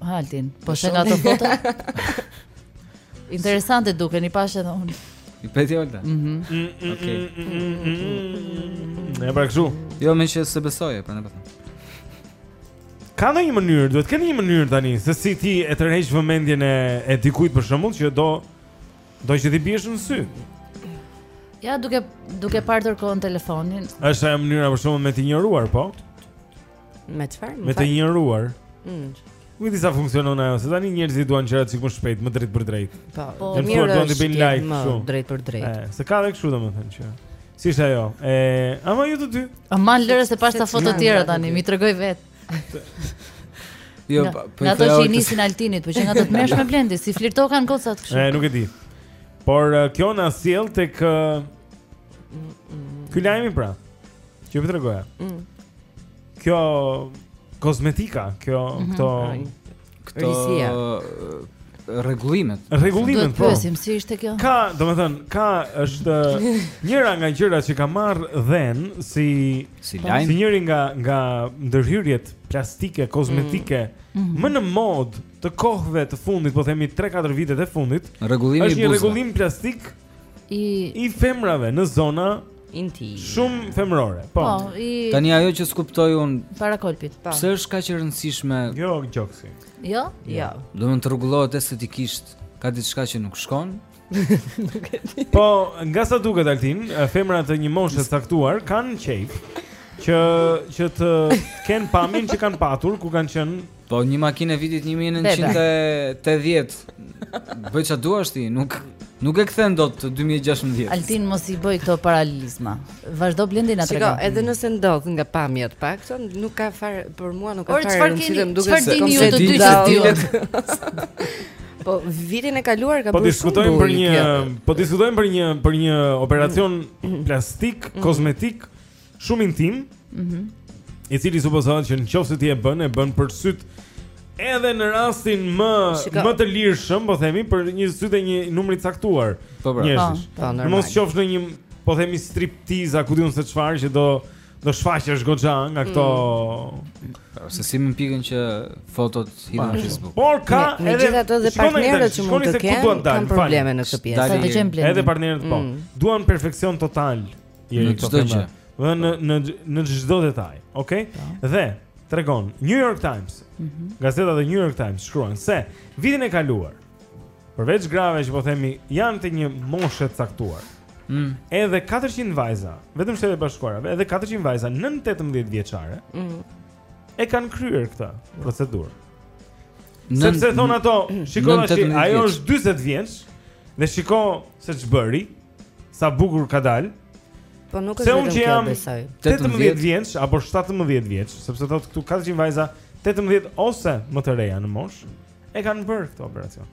Speaker 9: Altin, po sheh ato foto? Interesante duken, i pashë dhe unë.
Speaker 7: I pe ti Olta?
Speaker 9: Mhm.
Speaker 7: Mm, mm, Okej.
Speaker 2: Mm, ne pra kështu.
Speaker 7: Jo, meqë s'e besoje, prandaj po them.
Speaker 2: Po Ka ndonjë mënyrë, duhet të ketë një mënyrë tani, se si ti e tërheq vëmendjen e, e dikujt për shembull që do, do që t'i biesh në sy.
Speaker 9: Ja, duke, duke parë tërë kohën telefonin.
Speaker 2: Është mënyra për shembull me të injoruar, po?
Speaker 4: Me çfarë?
Speaker 2: Me të injoruar.
Speaker 4: Mm.
Speaker 2: Nuk e di sa funksionon ajo, se tani njerëzit duan gjërat sikur shpejt, më drejtpërdrejt.
Speaker 4: Po,
Speaker 9: po
Speaker 4: mirë,
Speaker 2: duan të bëjnë
Speaker 4: live
Speaker 2: kështu.
Speaker 4: Drejtpërdrejt.
Speaker 2: Ëh, se ka edhe kështu domethënë që. Si është ajo? E, ama ju të dy.
Speaker 9: Ama lëre se
Speaker 4: pashë
Speaker 9: ca foto
Speaker 4: të
Speaker 9: tjera tani, m'i tregoi vetë.
Speaker 7: Jo, po. po
Speaker 9: ato që i nisin Altinit, po qenkan të tmerrshme Blendi, si flirtokan gocat kështu.
Speaker 2: Ëh, nuk e di. Por kjo na sjell tek Ky lajmi pra. Që po tregoja.
Speaker 4: Mm.
Speaker 2: Kjo kozmetika, kjo
Speaker 9: mm
Speaker 2: -hmm.
Speaker 7: këto këto rregullimet.
Speaker 2: Rregullimet po.
Speaker 9: Pyesim si ishte kjo?
Speaker 2: Ka, domethënë, ka është njëra nga gjërat që ka marrë dhenë si
Speaker 7: si,
Speaker 2: po.
Speaker 7: si
Speaker 2: njëri nga nga ndërhyrjet plastike, kozmetike
Speaker 9: mm -hmm.
Speaker 2: më në modë të kohëve të fundit, po themi 3-4 vitet e fundit.
Speaker 7: Rregullimi i buzëve.
Speaker 2: Është një rregullim plastik
Speaker 9: i
Speaker 2: i femrave në zona
Speaker 4: inti.
Speaker 2: Shumë femrore. Po.
Speaker 9: po i...
Speaker 7: Tani ajo që s'kuptoj unë
Speaker 9: para kolpit.
Speaker 4: Po.
Speaker 7: Pse është kaq e rëndësishme?
Speaker 2: Jo, gjoksi.
Speaker 9: Jo?
Speaker 4: Jo.
Speaker 7: Do të rregullohet estetikisht, ka diçka që nuk shkon.
Speaker 2: po, nga sa duket Altin, femrat e një moshe të caktuar kanë qejf që që të kenë pamjen që kanë patur kur kanë qenë
Speaker 7: Po një makinë e vitit 1980. Bëj çfarë duash ti, nuk nuk e kthen dot 2016.
Speaker 9: Altin mos i bëj këto paralelizma. Vazhdo Blendi na tregon.
Speaker 4: Shikoji, edhe nëse ndodh nga pamjet pak, këto nuk ka far për mua nuk ka
Speaker 9: far.
Speaker 4: Por
Speaker 9: çfarë keni? Çfarë dini ju të dy
Speaker 4: të
Speaker 9: tillë?
Speaker 4: Po vitin e kaluar ka,
Speaker 2: po
Speaker 4: bërë shumë.
Speaker 2: Po
Speaker 4: diskutojmë
Speaker 2: për
Speaker 4: një,
Speaker 2: po diskutojmë për një për një operacion plastik, mhm. kozmetik Shumë intim.
Speaker 9: Mhm.
Speaker 2: Mm I cili supozohet që nëse ti e bën, e bën për sytë edhe në rastin më
Speaker 4: Shiko.
Speaker 2: më të lirshëm, po themi për një sytë e një numri të caktuar
Speaker 7: po, pra.
Speaker 2: njerëzish.
Speaker 4: Po, po,
Speaker 2: në mos qofsh në një po themi striptiz, a ku di unë se çfarë që do do shfaqesh goxha nga këto
Speaker 7: mm. pra, se si më pikën që fotot hidhen në Facebook.
Speaker 2: Por ka
Speaker 4: me,
Speaker 2: edhe
Speaker 4: gjithashtu edhe partnerët që mund të kenë probleme në këtë pjesë.
Speaker 2: Edhe partnerët po.
Speaker 4: Mm.
Speaker 2: Duan perfeksion total.
Speaker 7: Në çdo gjë.
Speaker 2: Në në në në çdo detaj. Okej. Okay? Dhe tregon New York Times. Mm -hmm. Gazeta The New York Times shkruan se vitin e kaluar përveç grave që po themi janë të një moshe të caktuar.
Speaker 7: Mm.
Speaker 2: Edhe 400 vajza, vetëm Shtetet e Bashkuara, edhe 400 vajza nën 18 vjeçare.
Speaker 4: Mm.
Speaker 2: E kanë kryer këtë procedurë. Sepse thonë ato,
Speaker 7: shikoje
Speaker 2: tash, ajo është 40 vjeç dhe shiko se ç'bëri. Sa bukur ka dalë.
Speaker 4: Po nuk është vetëm kjo besoj.
Speaker 2: Se unë që jam 18 vjeç apo 17 vjeç, sepse thotë këtu 400 vajza 18 ose më të reja në moshë e kanë bërë këtë operacion.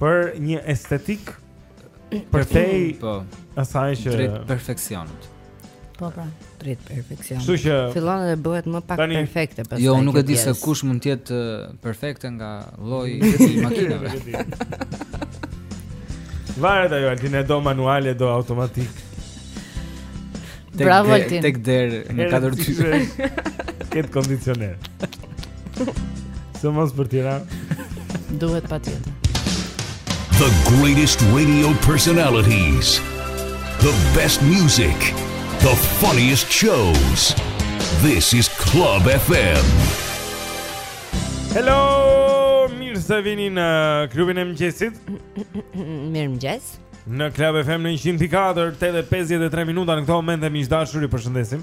Speaker 2: Për një estetikë përtej
Speaker 7: po
Speaker 2: asaj që
Speaker 7: drejt perfeksionit.
Speaker 9: Po pra,
Speaker 4: drejt perfeksionit.
Speaker 2: Kështu që
Speaker 4: fillon dhe bëhet më pak
Speaker 2: tani,
Speaker 4: perfekte pastaj.
Speaker 7: Jo, nuk e di se kush mund të jetë uh, perfekte nga lloji i makinave.
Speaker 2: Varet ajo, Altin, e do manuale, e do automatik.
Speaker 9: Bravo Altin.
Speaker 7: Tek derë, me katër dyer.
Speaker 2: Ketë kondicioner. Se mos për të tjera
Speaker 9: Duhet patjetër
Speaker 18: The greatest radio personalities The best music The funniest shows This is Club FM
Speaker 2: Hello Mirë se vini në klubin e mëngjesit
Speaker 4: Mirëmëngjes
Speaker 2: Në Club FM në 104 8.53 minuta në këto momente miq të dashur ju përshëndesim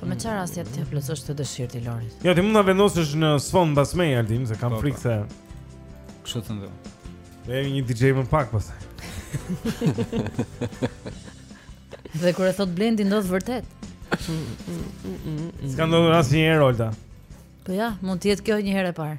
Speaker 2: Po
Speaker 9: me çfarë rasti t'i plotësosh dëshirën ti Lorit?
Speaker 2: Jo, ti mund ta vendosësh në sfond mbas me Altin, se kam
Speaker 7: po,
Speaker 2: frikë
Speaker 7: po.
Speaker 2: se.
Speaker 7: Kështu thënë.
Speaker 2: Ne jemi një DJ më pak pastaj.
Speaker 9: Dhe kur e thotë Blendi ndodh vërtet.
Speaker 2: S'ka ndodhur asnjëherë Olta.
Speaker 9: Po ja, mund të jetë kjo një herë e parë.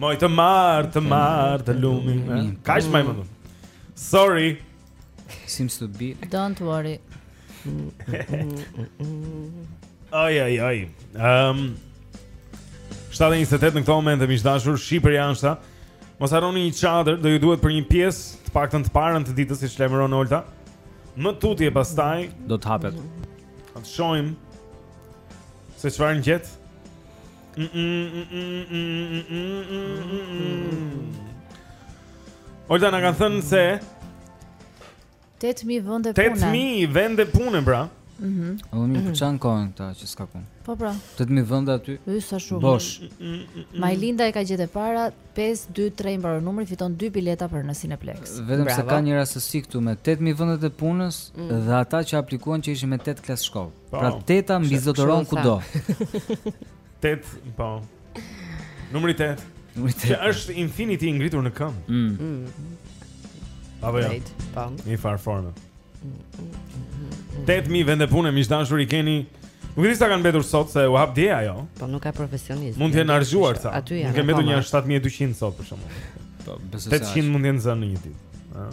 Speaker 4: Moj të
Speaker 2: marë, të marë, të lumin eh? mm. Ka ishë majmë Sorry
Speaker 7: Seems to be
Speaker 9: Don't worry
Speaker 2: Oj, oj, oj um, 7.28 në këto moment e miq të dashur Shqipëria në shi Mos harroni një çadër Do ju duhet për një pjesë Të paktën të parën të ditës Siç lajmëron Olta Më tutje pastaj
Speaker 7: Do të hapet
Speaker 2: Të shohim Se çfarë ngjet Olta na kanë thënë se
Speaker 9: 8000 vende pune.
Speaker 2: 8000 vende pune pra.
Speaker 9: Mhm.
Speaker 7: Unë na mhm. çan kokën këta që s'ka punë.
Speaker 9: Po pra.
Speaker 7: 8000 vende aty.
Speaker 9: Ky sa shumë.
Speaker 7: Bosh.
Speaker 9: Majlinda e ka gjet e para 523 mbaron numri, fiton 2 bileta për në Cineplex.
Speaker 7: Vetëm se ka një rastësi këtu me 8000 vendet e punës
Speaker 9: mm.
Speaker 7: dhe ata që aplikuan që ishin me 8 klasë shkollë.
Speaker 2: Po.
Speaker 7: Pra teta
Speaker 2: mbizotëron
Speaker 7: kudo.
Speaker 2: Tet, po. Numri 8.
Speaker 7: Numri 8.
Speaker 2: Që është infinity i ngritur në këmbë.
Speaker 7: Mm. mm.
Speaker 2: Apo jo.
Speaker 4: Po.
Speaker 2: Në farë forme. 8000 vende pune miq të dashur i keni. Nuk e di sa kanë mbetur sot se u hap dje ajo.
Speaker 4: Po nuk ka profesionistë.
Speaker 2: Mund të jenë harxhuar ca.
Speaker 4: Aty janë.
Speaker 2: Mund ketë mbetur nja 7200 sot për shkakun.
Speaker 7: Po, besoj se.
Speaker 2: 800 mund të jenë zënë në një ditë. Ëh.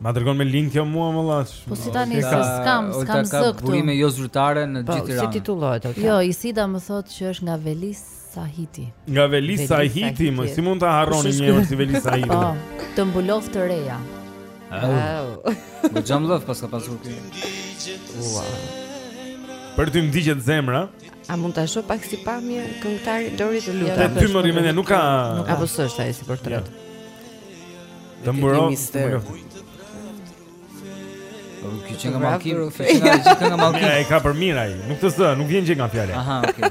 Speaker 2: Ma dërgon me link kjo mua më lash.
Speaker 9: Po si tani se s'kam, s'kam zë këtu.
Speaker 7: Ka burime jo zyrtare në
Speaker 4: po,
Speaker 7: gjithë Tiranën.
Speaker 4: Po si titullohet ajo?
Speaker 9: Jo, Isida më thotë që është nga Velis Sahiti.
Speaker 2: Nga Velis Sahiti,
Speaker 4: po
Speaker 2: si mund ta harroni një emër si Velis Sahiti?
Speaker 9: Po, të mbuloftë rreja.
Speaker 7: Au. Më jam lëf pas ka pasur këtu.
Speaker 4: Ua.
Speaker 2: Për ty m'digjet zemra.
Speaker 4: A mund ta shoh pak si pamje këngëtarin Lori të lutem.
Speaker 2: Te ty më rri mendja nuk ka
Speaker 4: apo s'është ai si portret.
Speaker 2: Të
Speaker 6: mbulo.
Speaker 7: Po kjo
Speaker 4: qenka
Speaker 7: mallkim, kjo qenka qenka mallkim.
Speaker 2: Ja, e ka për mirë ai. Nuk të zë, nuk vjen gjë nga fjala.
Speaker 7: Aha, okay.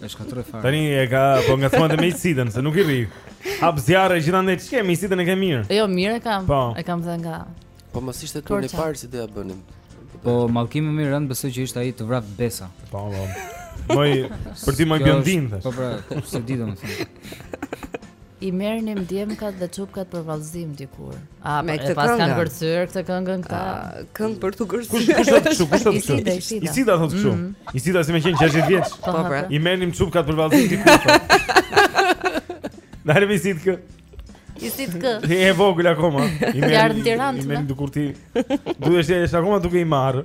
Speaker 9: E
Speaker 7: shkatërroi fare.
Speaker 2: Tani e ka po ngacmon ti me Isidën, se nuk i rri. Hap zjarre gjithandej ç'ke me Isidën e ke mirë.
Speaker 9: Jo, mirë e kam.
Speaker 2: Po.
Speaker 9: E kam thënë nga.
Speaker 6: Po mos ishte turni i parë si do ia bënim.
Speaker 7: Po mallkimi më i rëndë besoj që ishte ai të vraftë besa.
Speaker 2: Po, po. Moj për ti moj bjondinë.
Speaker 7: Po pra, s'e di domethënë.
Speaker 9: I merrnim djemkat dhe çupkat për vallëzim dikur. A
Speaker 4: me këtë paskan
Speaker 9: kërcyer këtë këngën këta?
Speaker 4: Këngë për të kërcyer.
Speaker 2: Kush kush kështu, kush kështu?
Speaker 9: Isida, Isida.
Speaker 2: Isida thotë kështu.
Speaker 9: Mm.
Speaker 2: Isida si me qenë 60 vjeç.
Speaker 9: Po,
Speaker 4: po, po.
Speaker 2: I merrnim çupkat për vallëzim dikur. Na rëmi si të kë.
Speaker 9: Isit kë.
Speaker 2: Ti e vogël akoma. I
Speaker 9: merr në Tiranë.
Speaker 2: I
Speaker 9: merr
Speaker 2: dikur ti. Duhet të jesh akoma duke i marr.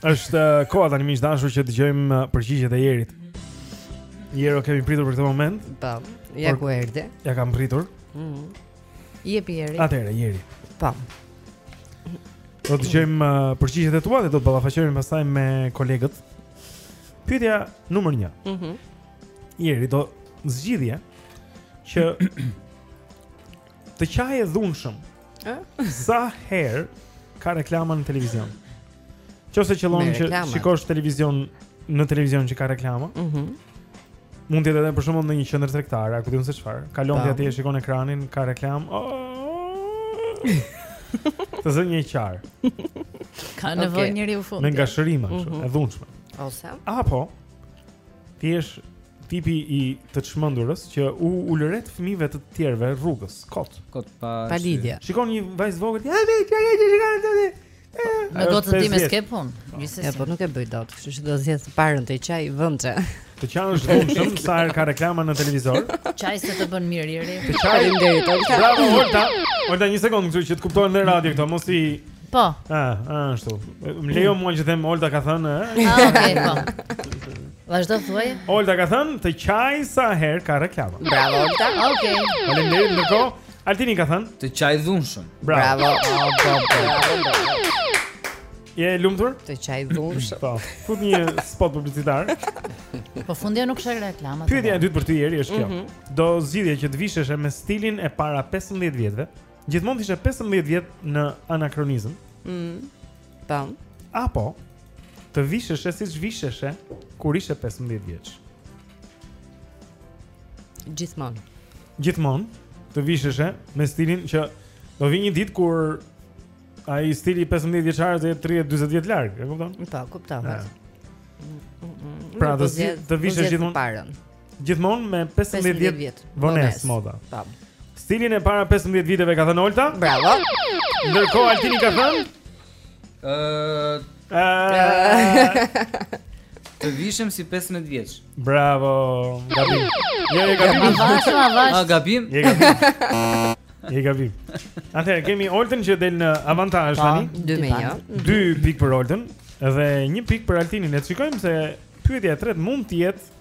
Speaker 2: Është uh, koha tani miq të dashur që të dëgjojmë uh, përgjigjet e Jerit. Jero kemi pritur për këtë moment.
Speaker 4: Po, ja ku erdhi.
Speaker 2: E kam pritur.
Speaker 4: Mhm.
Speaker 9: Mm Jepi Jeri.
Speaker 2: Atëre Jeri.
Speaker 4: Po.
Speaker 2: Do të dëgjojmë uh, përgjigjet e tua dhe do të ballafaqohemi pastaj me kolegët. Pyetja numër 1.
Speaker 4: Mhm.
Speaker 2: Mm Jeri do zgjidhje që Të qaje dhunshëm.
Speaker 4: Ë?
Speaker 2: Sa herë ka reklama në televizion? Qoftë se
Speaker 4: qëllon
Speaker 2: që shikosh televizion në televizion që ka reklama.
Speaker 4: Mhm.
Speaker 2: Mm Mund të jetë edhe për shembull në një qendër tregtare, apo ku di unë se çfarë. Kalon ti atje shikon ekranin, ka reklamë. Oh! Të zë një qarë.
Speaker 9: Ka nevojë
Speaker 4: okay.
Speaker 9: njeriu fundja.
Speaker 2: Me ngashërim ashtu, mm
Speaker 4: -hmm.
Speaker 2: e dhunshme.
Speaker 4: Ose
Speaker 2: apo ti je tipi i të çmendurës që u ulëret fëmijëve të tjerëve rrugës kot
Speaker 7: kot pa
Speaker 4: pa lidhje
Speaker 2: shikon një vajzë të vogël ja me çka ke shikon atë ti
Speaker 9: Me rrobt e mi s'ke punë
Speaker 4: Ja, po nuk e bëj dot Kështu që do të zgjedh të parën të qaj dhunshëm
Speaker 2: Të qajë dhunshëm Sa herë ka reklama në televizor
Speaker 9: Qaj se të bën mirë Jeri
Speaker 2: Të qaj
Speaker 4: në deri të qaj
Speaker 2: Bravo, Olta Olta, një sekondë Kështu që të kuptojnë dhe radio këto Mos i
Speaker 9: Po
Speaker 2: A, a, shtu Më lejo mua që të them Olta ka thënë
Speaker 9: Ah, ok, po Vazhdo thuaj.
Speaker 2: Olta ka thënë të qaj sa herë ka reklama.
Speaker 4: Bravo Olta.
Speaker 9: Okej. Okay.
Speaker 2: Faleminderit ndërkohë. Altini ka thënë
Speaker 7: të qaj dhunshëm.
Speaker 2: Bravo. Je e lumtur?
Speaker 4: Të qaj dhunshëm.
Speaker 2: Po. Fut një spot publicitar.
Speaker 9: Po fundja nuk shoh reklama.
Speaker 2: Pyetja e dytë për ty Jeri është kjo.
Speaker 4: Mm -hmm.
Speaker 2: Do zgjidhje që të visheshe me stilin e para 15 vjetëve. Gjithmonë të ishe 15 vjet në anakronizëm.
Speaker 4: Mhm. Po.
Speaker 2: Apo të visheshe siç visheshe kur ishe 15 vjeç.
Speaker 4: Gjithmonë.
Speaker 2: Gjithmonë të visheshe me stilin që do vijë një ditë kur ai stili 15 vjeçar do jetë 30 40 vjet larg, e kupton?
Speaker 4: Po, kuptova.
Speaker 2: Pra
Speaker 4: do
Speaker 2: të të vishesh gjithmonë
Speaker 4: parën.
Speaker 2: gjithmonë me 15 vjet,
Speaker 4: vjet.
Speaker 2: vonesë moda.
Speaker 4: Tam.
Speaker 2: Stilin e para 15 viteve ka thënë Olta.
Speaker 4: Bravo.
Speaker 2: Ndërkohë Altini ka thënë
Speaker 7: ë
Speaker 2: ë
Speaker 7: Të vishem si 15 vjeç.
Speaker 2: Bravo. Gabim. Je, je gabim.
Speaker 9: Avash, avash.
Speaker 7: Ah, gabim.
Speaker 2: Je gabim. Je gabim. Atëherë kemi Oltën që del në avantazh
Speaker 9: po,
Speaker 2: tani.
Speaker 4: 2 me 1.
Speaker 2: 2 pikë për Oltën dhe 1 pikë për Altinin. Le të shikojmë se pyetja e tretë mund të jetë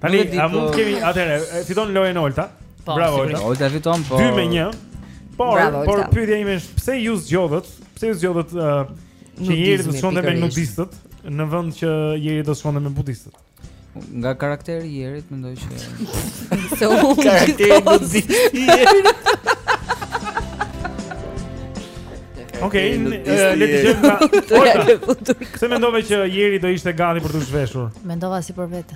Speaker 2: Tani a mund të kemi atëherë fiton lojën Olta.
Speaker 3: Po,
Speaker 2: Bravo Olta.
Speaker 7: Olta fiton po.
Speaker 2: 2 me 1.
Speaker 4: Po,
Speaker 2: por pyetja ime është pse ju zgjodhët? Pse ju zgjodhët uh, që jeri të shkonte me nudistët në vend që Jeri të shkonte me budistët?
Speaker 7: Nga karakteri i Jerit mendoj që
Speaker 4: se u
Speaker 6: karakteri i nudistit.
Speaker 2: Okej, le të dëgjojmë. Se mendove që Jeri do ishte gati për të zhveshur?
Speaker 3: Mendova si për vete.